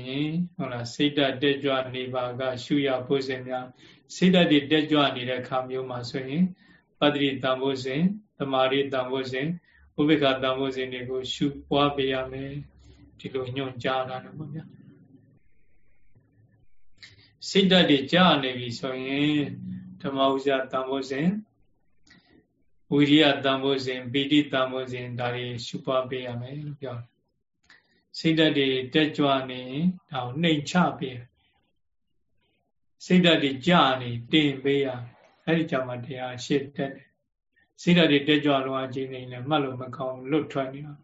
ဟုတ်လားစိတ်ဓာတ်တက်ကြွနေပါက ရှုရဘုဇင်များစိတ်ဓာတ်တွေတက်ကြွနေတဲ့ခါမျိုးမှာဆိုရင်ပတ္တိတံဘုဇင်သမာဓိတံဘုဇင်ဥပိ္ပခတံဘုဇင်တွေကို ရှုပွားပေးရမယ်ဒီလိုညွှန်ကြားလာတယ်ပေါ့ဗျာစိတ်ဓာတ်တွေကြာနေပြီဆိုရင်ဓမ္မဥစ္စာတန်ဖိုးစဉ်ဝိရိယတန်ဖိုးစဉ်ပီတိတန်ဖိုးစဉ်ဒါတွေရှုပွားပေးရမယ်လို့ပြောတယ် စိတ်ဓာတ်တွေတက်ကြွနေဒါကိုနှိမ်ချပေးစိတ်ဓာတ်တွေကြာနေတင်ပေးရအဲ့ဒီကြမှာတရားရှေ့တက်တယ်စိတ်ဓာတ်တွေတက်ကြွလောအချင်းနေနဲ့မှတ်လို့မကောင်းလွတ်ထွက်နေတာ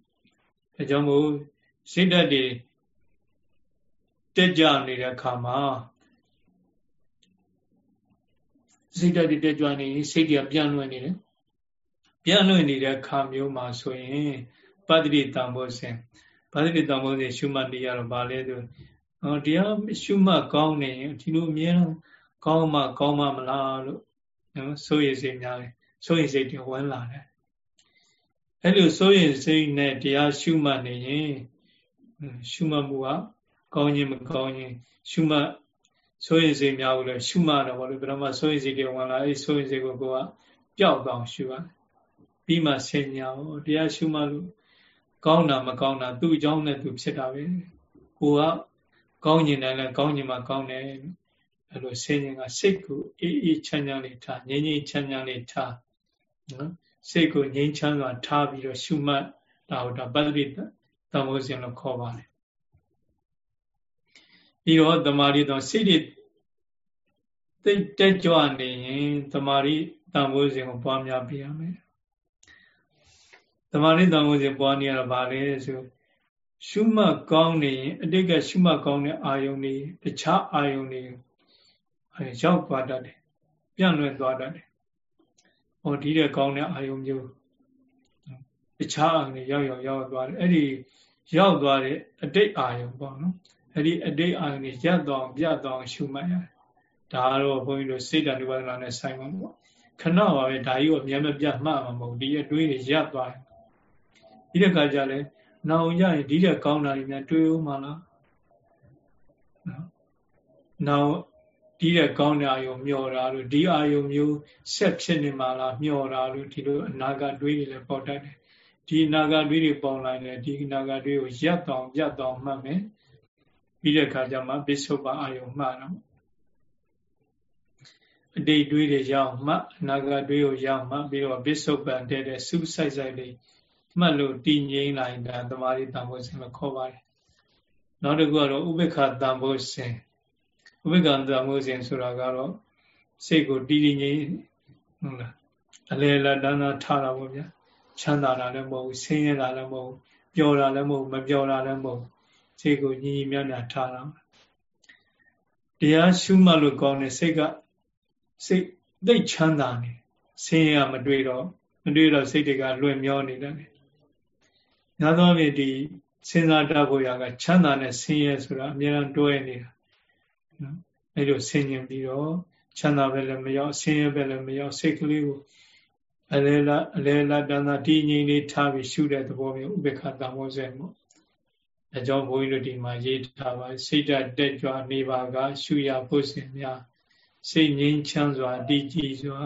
ဒါကြောင့်မို့စိတ်ဓာတ်တွေတက်ကြနေတဲ့အခါမှာစိတ်ဓာတ်တွေတက်ကြွနေစိတ်တွေကပြန်လွင်နေတယ်ပြန်လွင်နေတဲ့အခါမျိုးမှာဆိုရင်ပတ္တိတံဘောစ ဉ်ပတ္တိတံဘောစဉ်ရှုမှတ်နေရတော့ဗာလဲဆိုဟောတရားရှုမှတ်ကောင်းနေရင်ဒီလိုအမြဲတမ်းကောင်းမှကောင်းမှမလားလို့နော်စိုးရိမ်စိတ်များတယ်စိုးရိမ်စိတ်တွေဝင်လာတယ်အဲ့လိုစိုးရိမ်စိတ်နဲ့တရားရှုမှတ်နေရင်ရှုမှတ်မှုကကောင်းခြင်းမကောင်းခြင်းရှုမှတ်ဆိုရင်စိတ်များဘူးလေရှုမှတ်တော့ဘာလို့ဘယ်တော့မှဆိုရင်စိတ်တွေဝင်လာအဲ့ဆိုရင်စိတ်ကိုကိုကပျောက်သွားရှုရပြီးမှဆင်ညာဟောတရားရှုမှတ်လို့ ကောင်းတာမကောင်းတာသူ့အကြောင်းနဲ့သူဖြစ်တာပဲကိုကကောင်းကျင်တယ်လဲကောင်းကျင်မှကောင်းတယ်အဲ့လိုဆင်ញင်ကစိတ်ကိုအေးအေးချမ်းချမ်းလေးထားငြိမ်းငြိမ်းချမ်းချမ်းလေးထားနော်စိတ်ကိုငြိမ်းချမ်းစွာထားပြီးတော့ရှုမှတ်တာဟောတာပတ္တိတမောစဉ်လို့ခေါ်ပါတယ်ပြီးတော့တမာရီတော့စိတ်တွေတိတ်တက်ကြွနေရင်တမာရီတန်ဖိုးစဉ်ကိုပွားများပြရမယ် တမာရီတန်ဖိုးစဉ်ပွားနေရတာဗာလဲဆိုရှုမှတ်ကောင်းနေရင်အတိတ်ကရှုမှတ်ကောင်းတဲ့အာယုန်တွေတခြားအာယုန်တွေအဲရောက်သွားတတ်တယ်ပြန့်လွင့်သွားတတ်တယ်ဟောဒီတဲ့ကောင်းတဲ့အာယုန်မျိုးတခြားအာယုန်တွေရောက်ရောက်ရောက်သွားတယ်အဲ့ဒီရောက်သွားတဲ့အတိတ်အာယုန်ပေါ့နော်အဲ့ဒီအတိတ်အာရုံကြီးရပ်သွားပြတ်သွားရှုမှတ်ရတယ်ဒါကတော့ဘုန်းကြီးတို့စိတ်တ ानु ဝဒနာနဲ့ဆိုင်မှာပေါ့ခဏပါပဲဒါကြီးကိုအမြဲမပြတ်မှတ်မှာမဟုတ်ဒီအတွေးတွေရပ်သွားတယ် ဒီတဲ့ခါကျလဲနောင်ကြရင်ဒီတဲ့ကောင်းတာတွေများတွေးဦးမလားနော်နောင်ဒီတဲ့ကောင်းတဲ့အာယုံမျောတာလို့ဒီအာယုံမျိုးဆက်ဖြစ်နေမှာလားမျောတာလို့ဒီလိုအနာဂတ်တွေးတွေလည်းပေါ်တတ်တယ်ဒီအနာဂတ်တွေးတွေပေါ်လာရင်ဒီအနာဂတ်တွေးကိုရပ်တောင်ပြတ်တောင်မှတ်မယ်ပြီးတဲ့အခါကျမှပိဿုပအာယုံမှတော့အတိတ်တွေးတွေရောက်မှအနာဂတ်တွေးကိုရောက်မှပြီးတော့ပိဿုပန်တဲ့တဲ့စူးစိုက်စိုက်လေး မှတ်လို့တည်ငြိမ်လာရင်ဒါသမာဓိတန်ဖို့စဉ်လို့ခေါ်ပါတယ်နောက်တစ်ခုကတော့ဥပေက္ခတန်ဖို့စဉ်ဥပေက္ခတန်ဖို့စဉ်ဆိုတာကတော့စိတ်ကိုတည်တည်ငြိမ်ဟုတ်လားအလေလတန်းသာထားတာပေါ့ဗျာချမ်းသာတာလည်းမဟုတ်ဘူးဆင်းရဲတာလည်းမဟုတ်ဘူးပျော်တာလည်းမဟုတ်ဘူးမပျော်တာလည်းမဟုတ်ဘူးစိတ်ကိုညီညီမြတ်မြတ်ထားတာတရားရှုမှတ်လို့ကောင်းတဲ့စိတ်ကစိတ်သိချမ်းသာနေဆင်းရဲမတွေ့တော့မတွေ့တော့စိတ်တွေကလွယ်မျောနေတယ် ညာသောဖြင့်ဒီစဉ်းစားတတ်ဖို့ရကချမ်းသာနဲ့ဆင်းရဲဆိုတာအများအားတွဲနေတာနော်အဲလိုဆင်ញင်ပြီးတော့ချမ်းသာပဲလည်းမရောက်ဆင်းရဲပဲလည်းမရောက်စိတ်ကလေးကိုအလဲလာအလဲလာတန်းသာတည်ငြိမ်လေးထားပြီးရှုတဲ့သဘောမျိုးဥပေက္ခတမောဇေမို့အကြောင်းဘုန်းကြီးတို့ဒီမှာရေးထားပါစိတ်ဓာတ်တက်ကြွနေပါက ရှုရဖို့စဉ်များစိတ်ငြိမ်းချမ်းစွာတည်ကြည်စွာ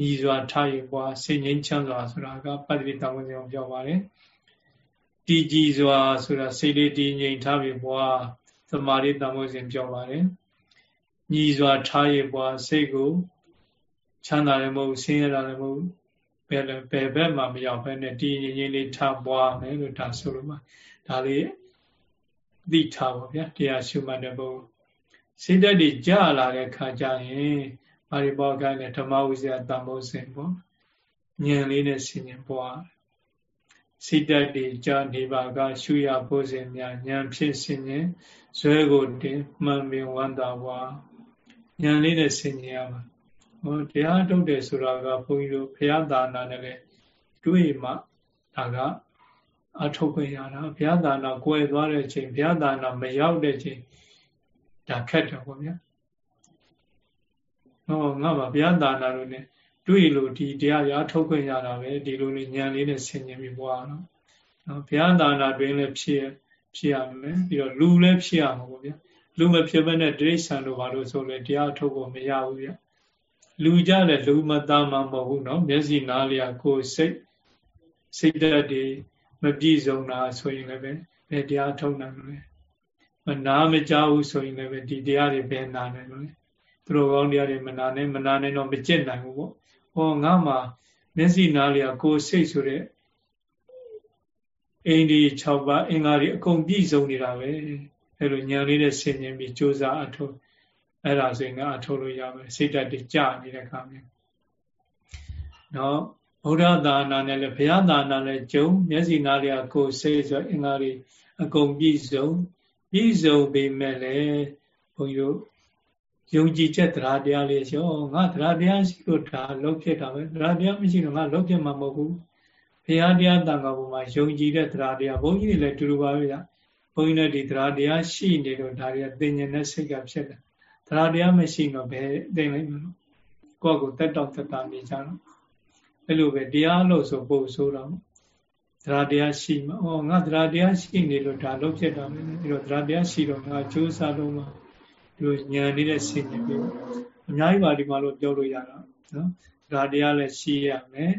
ညီစွာထားရပွားစိတ်ငြိမ်းချမ်းစွာဆိုတာကပတ္တိတဝဉ္ဇဉ်ကိုပြောပါတယ် တည်ကြည်စွာဆိုတာစိတ်လေးတည်ငြိမ်ထားပြီးပွားသမာဓိတဝဉ္ဇဉ်ပြောပါတယ်ညီစွာထားရပွားစိတ်ကိုချမ်းသာလည်းမဟုတ်ဆင်းရဲတာလည်းမဟုတ်ဘယ်ဘယ်ဘက်မှမရောက်ဘဲနဲ့ဒီငြိမ်ငြိမ်လေးထားပွားမယ်လို့ဒါဆိုလို့မှာဒါလေးသိထားပါဗျာတရားရှုမှတ်တဲ့ဘုံစိတ်ဓာတ်တွေကြာလာတဲ့ခါကျရင်ပါရိပောကနဲ့ဓမ္မဝိဇ္ဇာတန်ဖို့စဉ်ပေါ့ဉာဏ်လေးနဲ့ဆင်ញင်ပွား စိတ်ဓာတ်တွေကြာနေပါက ရှုရဖို့စဉ်များဉာဏ်ဖြစ်ဆင်ញင်ဇွဲကိုတင်မှန်ပင်ဝန္တာဝါဉာဏ်လေးနဲ့ဆင်ញင်ရမှာဟောတရားထုတ်တယ်ဆိုတာကဘုန်းကြီးတို့ဘုရားသာနာနဲ့လည်းတွေ့မှဒါကအထုတ်ခွင့်ရတာဘုရားသာနာကိုယ်သွားတဲ့ချိန်ဘုရားသာနာမရောက်တဲ့ချိန်ဒါခက်တယ်ပေါ့ဗျာဟောငါပါဘုရားသာနာလို့ ਨੇ တွေ့လို့ဒီတရားရာထုတ်ခွင့်ရတာပဲဒီလိုလေးဉာဏ်လေးနဲ့ဆင်ញင်ပြီးပွားနော်နော်ဘုရားသာနာတွင်လည်းဖြစ်ဖြစ်ရမယ်ပြီးတော့လူလည်းဖြစ်ရမှာပေါ့ဗျာလူမဖြစ်ဘဲနဲ့တိရစ္ဆာန်တို့ဘာလို့ဆိုလဲတရားထုတ်ဖို့မရဘူးဗျာလူကြလည်းလူမသားမှမဟုတ်ဘူးနော်မျက်စိနားလျာကိုယ်စိတ်စိတ်ဓာတ်တွေမပြည့်စုံတာဆိုရင်လည်းပဲဘယ်တရားထုတ်နိုင်မလဲမနာမကြဘူးဆိုရင်လည်းပဲဒီတရားတွေဘယ်နာနိုင်မလဲသူတို့ကောင်းတရားတွေမနာနဲ့မနာနိုင်တော့မကျင့်နိုင်ဘူးပေါ့ ဟောငါမှမျက်စိနားလျာကိုယ်စိတ်ဆိုတဲ့အိန္ဒိ6ပါးအင်္ဂါတွေအကုန်ပြည့်စုံနေတာပဲအဲလိုညာလေးနဲ့ဆင်ញင်ပြီးစ조사အထုတ်အဲ့ဒါဆိုရင်ကအထုတ်လို့ရမယ်စိတ်ဓာတ်တွေကြာနေတဲ့ခါမျိုးနော်ဗုဒ္ဓသာနာနဲ့လည်းဘုရားသာနာနဲ့ဂျုံမျက်စိနားလျာကိုယ်စိတ်ဆိုအင်္ဂါတွေအကုန်ပြည့်စုံပြည့်စုံပေမဲ့လည်းဘုန်းကြီးတို့ ယုံကြည်ချက်တရားတရားလေးရောငါတရားတရားရှိလို့ဒါလုံးဖြစ်တာပဲတရားတရားမရှိတော့ငါလုံးဖြစ်မှာမဟုတ်ဘူးဘုရားတရားတန်ခါပေါ်မှာယုံကြည်တဲ့တရားတရားဘုန်းကြီးတွေလည်းတူတူပါပဲဗျဘုန်းကြီးနဲ့ဒီတရားတရားရှိနေတော့ဒါတွေကသိဉာဏ်နဲ့စိတ်ကဖြစ်တယ်တရားတရားမရှိတော့ဘယ်သိနိုင်မလို့ကိုယ့်ကိုတက်တော့တက်တာနေကြတော့အဲ့လိုပဲတရားလို့ဆိုပို့ဆိုတော့တရားတရားရှိမှာဩငါတရားတရားရှိနေလို့ဒါလုံးဖြစ်တာပဲပြီးတော့တရားတရားရှိတော့ငါကြိုးစားလို့မှာ ဒီလိုဉာဏ်လေးနဲ့ဆင်ញင်ပြီးအများကြီးပါဒီမှာလို့ပြောလို့ရတာနော်တရားတရားလည်းရှိရမယ်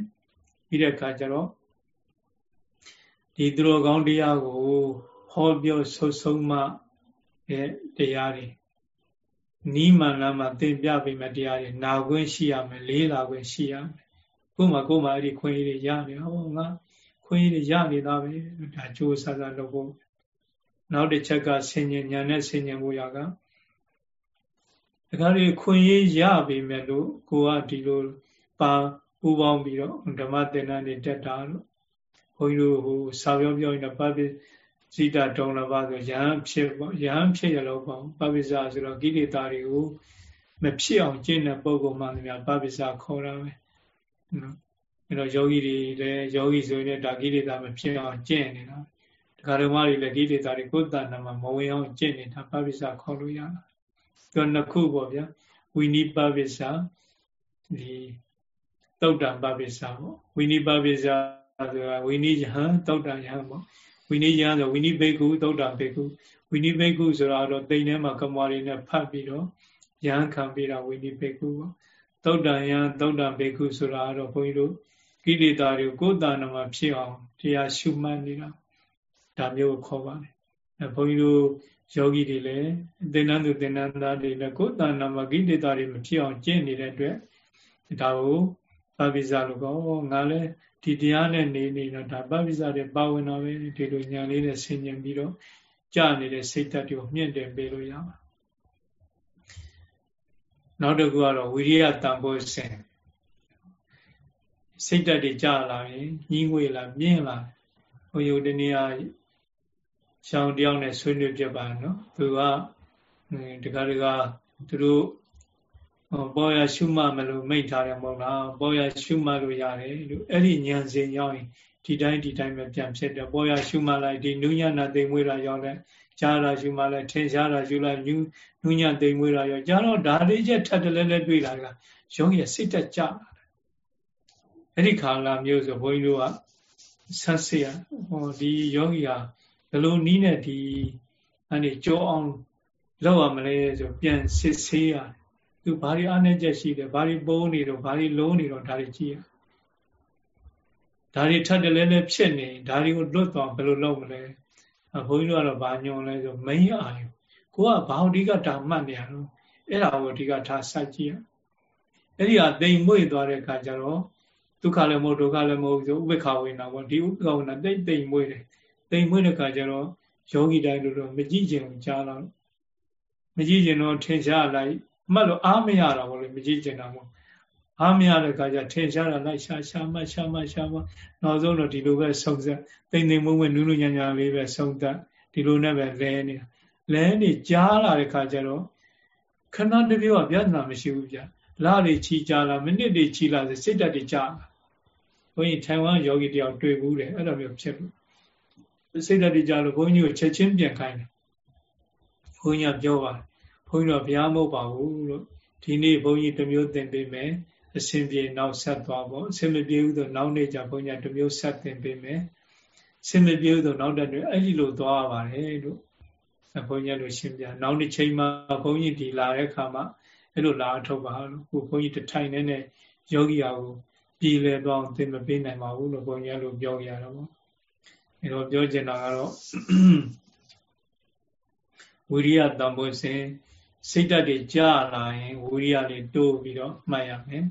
ပြီးတဲ့အခါကျတော့ဒီသူတော်ကောင်းတရားကိုဟောပြောဆုတ်ဆုံးမှတဲ့တရားတွေနီးမှန်လားမှသင်ပြပေးမယ်တရားတွေနာခွင့်ရှိရမယ်လေးလာခွင့်ရှိရမယ်ကို့မှာကို့မှာအဲ့ဒီခွင့်ရည်ရနေဟောငါခွင့်ရည်ရနေတာပဲဒါကြိုးစားစားလုပ်ဖို့နောက်တစ်ချက်ကဆင်ញဉာဏ်နဲ့ဆင်ញံမှုရက ဒါကြခွင့်ရေးရပေမဲ့လို့ကိုကဒီလိုပါပူပေါင်းပြီးတော့ဓမ္မသင်္ဍနေတက်တာလို့ဘုန်းကြီးတို့ဟိုစာပြောပြောနေတာပပိဇိတာတုံလပါဆိုရဟန်းဖြစ်ပေါ့ရဟန်းဖြစ်ရလို့ပေါ့ပပိဇာဆိုတော့ကိလေသာတွေကိုမဖြစ်အောင်ကျင့်တဲ့ပုဂ္ဂိုလ်မှလည်းပပိဇာခေါ်တာပဲနော်အဲ့တော့ယောဂီတွေလည်းယောဂီဆိုရင်ဒါကိလေသာမဖြစ်အောင်ကျင့်နေတာဒကာဓမ္မတွေလည်းကိလေသာတွေကိုယ်တဏ္ဍာမှာမဝင်အောင်ကျင့်နေတာပပိဇာခေါ်လို့ရတာ ပြောနှစ်ခုပေါ့ဗျာဝိနိပပိစဒီတုတ်တံပပိစပေါ့ဝိနိပပိစဆိုတာဝိနည်းယဟန်သုတ်တံယဟန်ပေါ့ဝိနည်းယဟန်ဆိုဝိနည်းဘိက္ခုသုတ်တံဘိက္ခုဝိနည်းဘိက္ခုဆိုတာတော့တိမ်ထဲမှာကမ္မရီနဲ့ဖတ်ပြီးတော့ယဟန်ခံပြီးတာဝိနည်းဘိက္ခုပေါ့သုတ်တံယဟန်သုတ်တံဘိက္ခုဆိုတာတော့ဘုန်းကြီးတို့ကိလေသာတွေကိုယ်တဏ္ဍမှာဖြစ်အောင်တရားရှုမှတ်နေတာဒါမျိုးခေါ်ပါတယ်အဲဘုန်းကြီးတို့ ယောဂီတွေလည်းသင်္นานသူသင်္นานသားတွေလည်းကိုယ်တဏ္ဍမှာကိလေသာတွေမဖြစ်အောင်ကျင့်နေတဲ့အတွက်ဒါကိုပပိဇာလို့ကောငါလည်းဒီတရားနဲ့နေနေတော့ဒါပပိစတဲ့ပါဝင်တော့ပဲဒီလိုညာလေးနဲ့ဆင်ញင်ပြီးတော့ကြာနေတဲ့စိတ်ဓာတ်တွေကိုမြင့်တင်ပေးလို့ရပါနောက်တစ်ခုကတော့ဝိရိယတန်ဖိုးစဉ်စိတ်ဓာတ်တွေကြာလာရင်ညှိငွေလာမြင့်လာဘုံယုတ်တနည်းအား ရှောင်းတယောက်နဲ့ဆွေးနွေးပြပါနော်သူကတခါတခါသူတို့ပေါ်ရရှုမှမလို့မိတ်ထားတယ်မဟုတ်လားပေါ်ရရှုမှလို့ရတယ်လို့အဲ့ဒီဉာဏ်စဉ်ရောက်ရင်ဒီတိုင်းဒီတိုင်းပဲပြန်ဖြစ်တယ်ပေါ်ရရှုမှလိုက်ဒီနုညနာသိမ့်မွေးတာရောက်တယ်ကြားတာရှုမှလိုက်ထင်ရှားတာရှုလိုက်နုနုညသိမ့်မွေးတာရောက်ကြားတော့ဒါလေးချက်ထပ်တလဲလဲတွေ့လာကရုံးရစိတ်တက်ကြအဲ့ဒီခါလာမျိုးဆိုဘုန်းကြီးတို့ကဆက်စေရဟောဒီယောဂီဟာ ဘယ်လိုနီးနဲ့ဒီအနေကြောအောင်လောက်ရမလဲဆိုပြန်စစ်ဆေးရတယ်သူဘာတွေအားနည်းချက်ရှိတယ်ဘာတွေပုံနေတော့ဘာတွေလုံးနေတော့ဒါတွေကြည့်ရဒါတွေထပ်တယ်လဲလဲဖြစ်နေဒါတွေကိုလွတ်သွားဘယ်လိုလုပ်မလဲဘုန်းကြီးတို့ကတော့ဘာညွန်လဲဆိုမင်းအာယုကိုကဘာအဓိကဒါမှတ်နေရတော့အဲ့ဒါကိုအဓိကထားစိုက်ကြည့်ရအဲ့ဒီဟာတိမ်မွေ့သွားတဲ့အခါကျတော့သူဒုက္ခလည်းမဟုတ်ဒုက္ခလည်းမဟုတ်ဆိုဥပေက္ခဝိနာပေါ့ဒီဥပေက္ခဝိနာတိတ်တိမ်မွေးတယ် တိမ်မွေးတဲ့ခါကျတော့ယောဂီတိုင်းတို့တော့မကြည့်ချင်ဘူးကြားတော့မကြည့်ချင်တော့ထင်ရှားလိုက်မှတ်လို့အားမရတာပေါ့လေမကြည့်ချင်တာပေါ့အားမရတဲ့ခါကျထင်ရှားတာလိုက်ရှာရှာမှရှာမှရှာမှနောက်ဆုံးတော့ဒီလိုပဲဆုံးသက်တိမ်တိမ်မွေးမွေးနူးနူးညံ့ညံ့လေးပဲဆုံးသက်ဒီလိုနဲ့ပဲလဲနေတာလဲနေကြားလာတဲ့ခါကျတော့ခဏတပြည့်ကပြဿနာမရှိဘူးဗျလတွေချီကြလာမိနစ်တွေချီလာစိတ်ဓာတ်တွေကြာလာဘုန်းကြီးထိုင်ဝမ်ယောဂီတယောက်တွေ့ဘူးတယ်အဲ့လိုမျိုးဖြစ်လို့ စိတ်ဓာတ်တွေကြာလို့ဘုန်းကြီးကိုချက်ချင်းပြန်ခိုင်းတယ်ဘုန်းကြီးကပြောပါတယ်ဘုန်းကြီးတော့ဘုရားမဟုတ်ပါဘူးလို့ဒီနေ့ဘုန်းကြီးတစ်မျိုးသင်ပေးမယ်အစဉ်ပြေနောက်ဆက်သွားပေါ့အစဉ်မပြေဘူးဆိုနောက်နေ့ကျဘုန်းကြီးတစ်မျိုးဆက်သင်ပေးမယ်အစဉ်မပြေဘူးဆိုနောက်တဲ့တွေအဲ့ဒီလိုသွားရပါတယ်လို့ဘုန်းကြီးတို့ရှင်းပြနောက်တစ်ချိန်မှာဘုန်းကြီးဒီလာတဲ့အခါမှာအဲ့လိုလာထုတ်ပါလို့ခုဘုန်းကြီးတထိုင်နေတဲ့ယောဂီယာကိုပြည်လဲတော့သင်မပေးနိုင်ပါဘူးလို့ဘုန်းကြီးကလို့ပြောကြရတော့ပေါ့ အဲ့တော့ပြောချင်တာကတော့ဝိရိယတံပိုးစဉ်စိတ်ဓာတ်တွေကြာလာရင်ဝိရိယတွေတိုးပြီးတော့မှတ်ရမယ်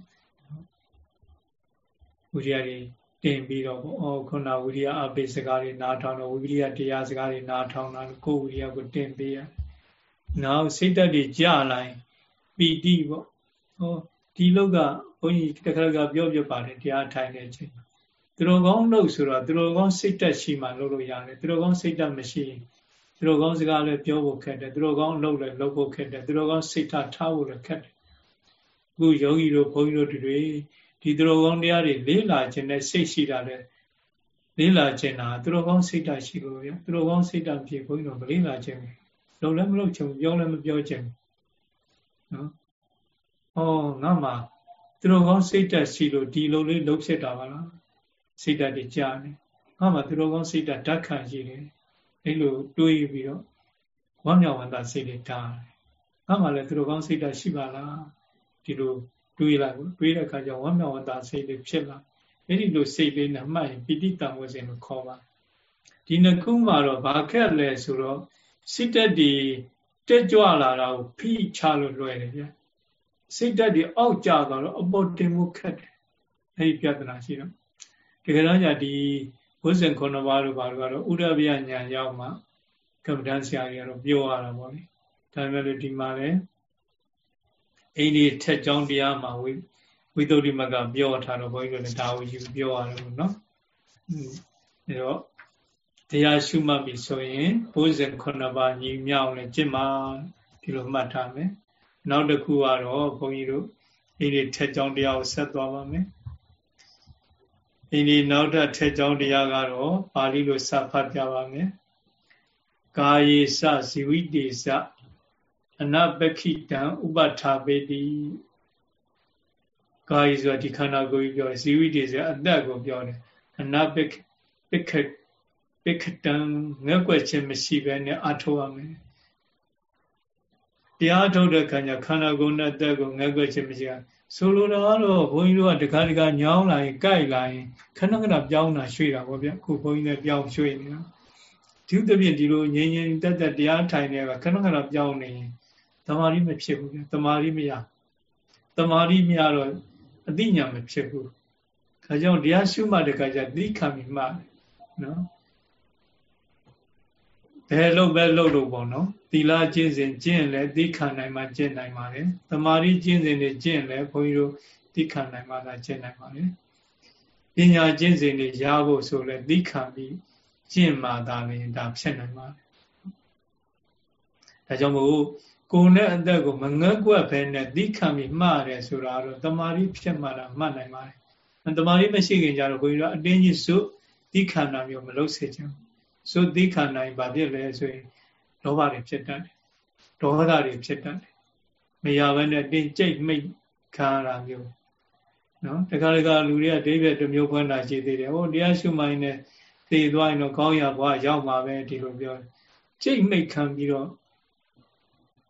ဝိရိယတွေတင်ပြီးတော့ပေါ့အော်ခုနဝိရိယအပိစကားတွေနားထောင်တော့ဝိရိယတရားစကားတွေနားထောင်တာကိုဝိရိယကိုတင်ပေးရနောက်စိတ်ဓာတ်တွေကြာလာရင်ပီတိပေါ့ဟောဒီလောက်ကဘုန်းကြီးတခါတခါပြောပြပါတယ်တရားထိုင်တဲ့အချိန် သူတော်ကောင်းလို့ဆိုတော့သူတော်ကောင်းစိတ်တက်ရှိမှလုပ်လို့ရတယ်သူတော်ကောင်းစိတ်တက်မရှိရင်သူတော်ကောင်းစကားလည်းပြောဖို့ခက်တယ်သူတော်ကောင်းလုပ်လည်းလုပ်ဖို့ခက်တယ်သူတော်ကောင်းစိတ်ထားထားဖို့လည်းခက်တယ်အခုယောဂီတို့ဘုန်းကြီးတို့တွေဒီသူတော်ကောင်းတရားတွေလေးလာခြင်းနဲ့စိတ်ရှိတာလေလေးလာခြင်းတာသူတော်ကောင်းစိတ်ဓာတ်ရှိလို့ဗျသူတော်ကောင်းစိတ်ဓာတ်ဖြစ်ဘုန်းကြီးတို့မလေးလာခြင်းဘူးလုံးလည်းမလုံးချင်ဘူးပြောလည်းမပြောချင်ဘူးနော်ဟောငါမှသူတော်ကောင်းစိတ်ဓာတ်ရှိလို့ဒီလိုလေးလုံးဖြစ်တာပါလား စိတ်ဓာတ်တွေကြားနေငါမှသူတော်ကောင်းစိတ်ဓာတ်ဓာတ်ခံရှိတယ်အဲ့လိုတွေးပြီးတော့ဝမ်းမြောက်ဝမ်းသာစိတ်တွေတားတယ်ငါမှလည်းသူတော်ကောင်းစိတ်ဓာတ်ရှိပါလားဒီလိုတွေးလိုက်တွေးတဲ့အခါကျဝမ်းမြောက်ဝမ်းသာစိတ်တွေဖြစ်လာအဲ့ဒီလိုစိတ်လေးနဲ့မှတ်ရင်ပိဋိတံဝဇဉ်လို့ခေါ်ပါဒီနှစ်ခုမှာတော့ဘာခက်လဲဆိုတော့စိတ်တက်ဒီတက်ကြွလာတာကိုဖိချလို့လွယ်တယ်ဗျစိတ်တက်ဒီအောက်ကျသွားတော့အပေါ်တင်မှုခက်တယ်အဲ့ဒီပြဿနာရှိတော့ တကယ်တော့じゃဒီဝိဇ္ဇင်ခုနှစ်ပါးတို့ဘာလို့ကတော့ဥရဗျညာရောက်မှကမ္ဘာတန်းဆရာကြီးကတော့ပြောရတာပေါ့လေဒါပေမဲ့ဒီမှာလည်းအိန္ဒိထက်ကြောင်းတရားမှာဝိဝိသုဒ္ဓိမကပြောထားတော့ဘုန်းကြီးတို့လည်းဒါကိုယူပြောရတယ်ပေါ့နော်အဲတော့တရားရှုမှတ်ပြီဆိုရင်ဘုဇင်ခုနှစ်ပါးညီမြောက်နဲ့ကျင့်မှာဒီလိုမှတ်ထားမယ်နောက်တစ်ခုကတော့ဘုန်းကြီးတို့အိန္ဒိထက်ကြောင်းတရားကိုဆက်သွားပါမယ် အိန္ဒိနောက်ထပ်ထက်ကြောင်းတရားကတော့ပါဠိလိုစဖတ်ပြပါမယ်ကာယေစဇီဝိတေစအနပခိတံဥပထာပေတိကာယဆိုတာဒီခန္ဓာကိုယ်ကြီးပြောတယ်ဇီဝိတေဆိုအသက်ကိုပြောတယ်အနပခပခပခတံငက်ွက်ခြင်းမရှိဘဲနဲ့အထောက်ရမယ်တရားထုတ်တဲ့ခါကျခန္ဓာကိုယ်နဲ့အသက်ကိုငက်ွက်ခြင်းမရှိဘူး ဆိုလိုတာကတော့ဘုန်းကြီးတို့ကတခါတခါညောင်းလာရင်ကြိုက်လာရင်ခဏခဏပြောင်းတာရွှေ့တာပေါ့ဗျခုဘုန်းကြီးလည်းပြောင်းရွှေ့နေတာဒီသဖြင့်ဒီလိုငြိမ်ငြိမ်တက်တက်တရားထိုင်နေတာခဏခဏပြောင်းနေရင်တမာရီမဖြစ်ဘူးတမာရီမရတမာရီမရတော့အသိဉာဏ်မဖြစ်ဘူးခါကြောင့်တရားရှုမှတ်တဲ့ခါကျသိခံပြီးမှနော် ဘယ်လို့ပဲလို့လို့ပေါ့နော်သီလကျင့်စဉ်ကျင့်လဲသိခံနိုင်မှကျင့်နိုင်ပါတယ်တမာရီကျင့်စဉ်တွေကျင့်လဲဘုန်းကြီးတို့သိခံနိုင်မှသာကျင့်နိုင်ပါတယ်ပညာကျင့်စဉ်တွေရဖို့ဆိုလဲသိခံပြီးကျင့်မှသာလည်းဒါဖြစ်နိုင်ပါတယ်ဒါကြောင့်မို့ကိုယ်နဲ့အသက်ကိုမငတ်ကွက်ပဲနဲ့သီးခံပြီးမှားတယ်ဆိုတာတော့တမာရီဖြစ်မှတာမှတ်နိုင်ပါတယ်။တမာရီမရှိခင်ကြတော့ဘုန်းကြီးတို့အတင်းကြီးစုသီးခံတာမျိုးမလုပ်စေချင်ဘူး။ စုသီးခံနိုင်ဘာဖြစ်လဲဆိုရင်လောဘတွေဖြစ်တတ်တယ်။ဒေါသတွေဖြစ်တတ်တယ်။မရဘဲနဲ့တင်းကြိတ်မိတ်ခံရတာမျိုးနော်တခါတခါလူတွေကဒိဗေတစ်မျိုးခွန်းတာရှိသေးတယ်။ဟိုတရားရှုမှိုင်းနဲ့သိသွားရင်တော့ကောင်းရဘွားရောက်မှာပဲဒီလိုပြောကြိတ်မိတ်ခံပြီးတော့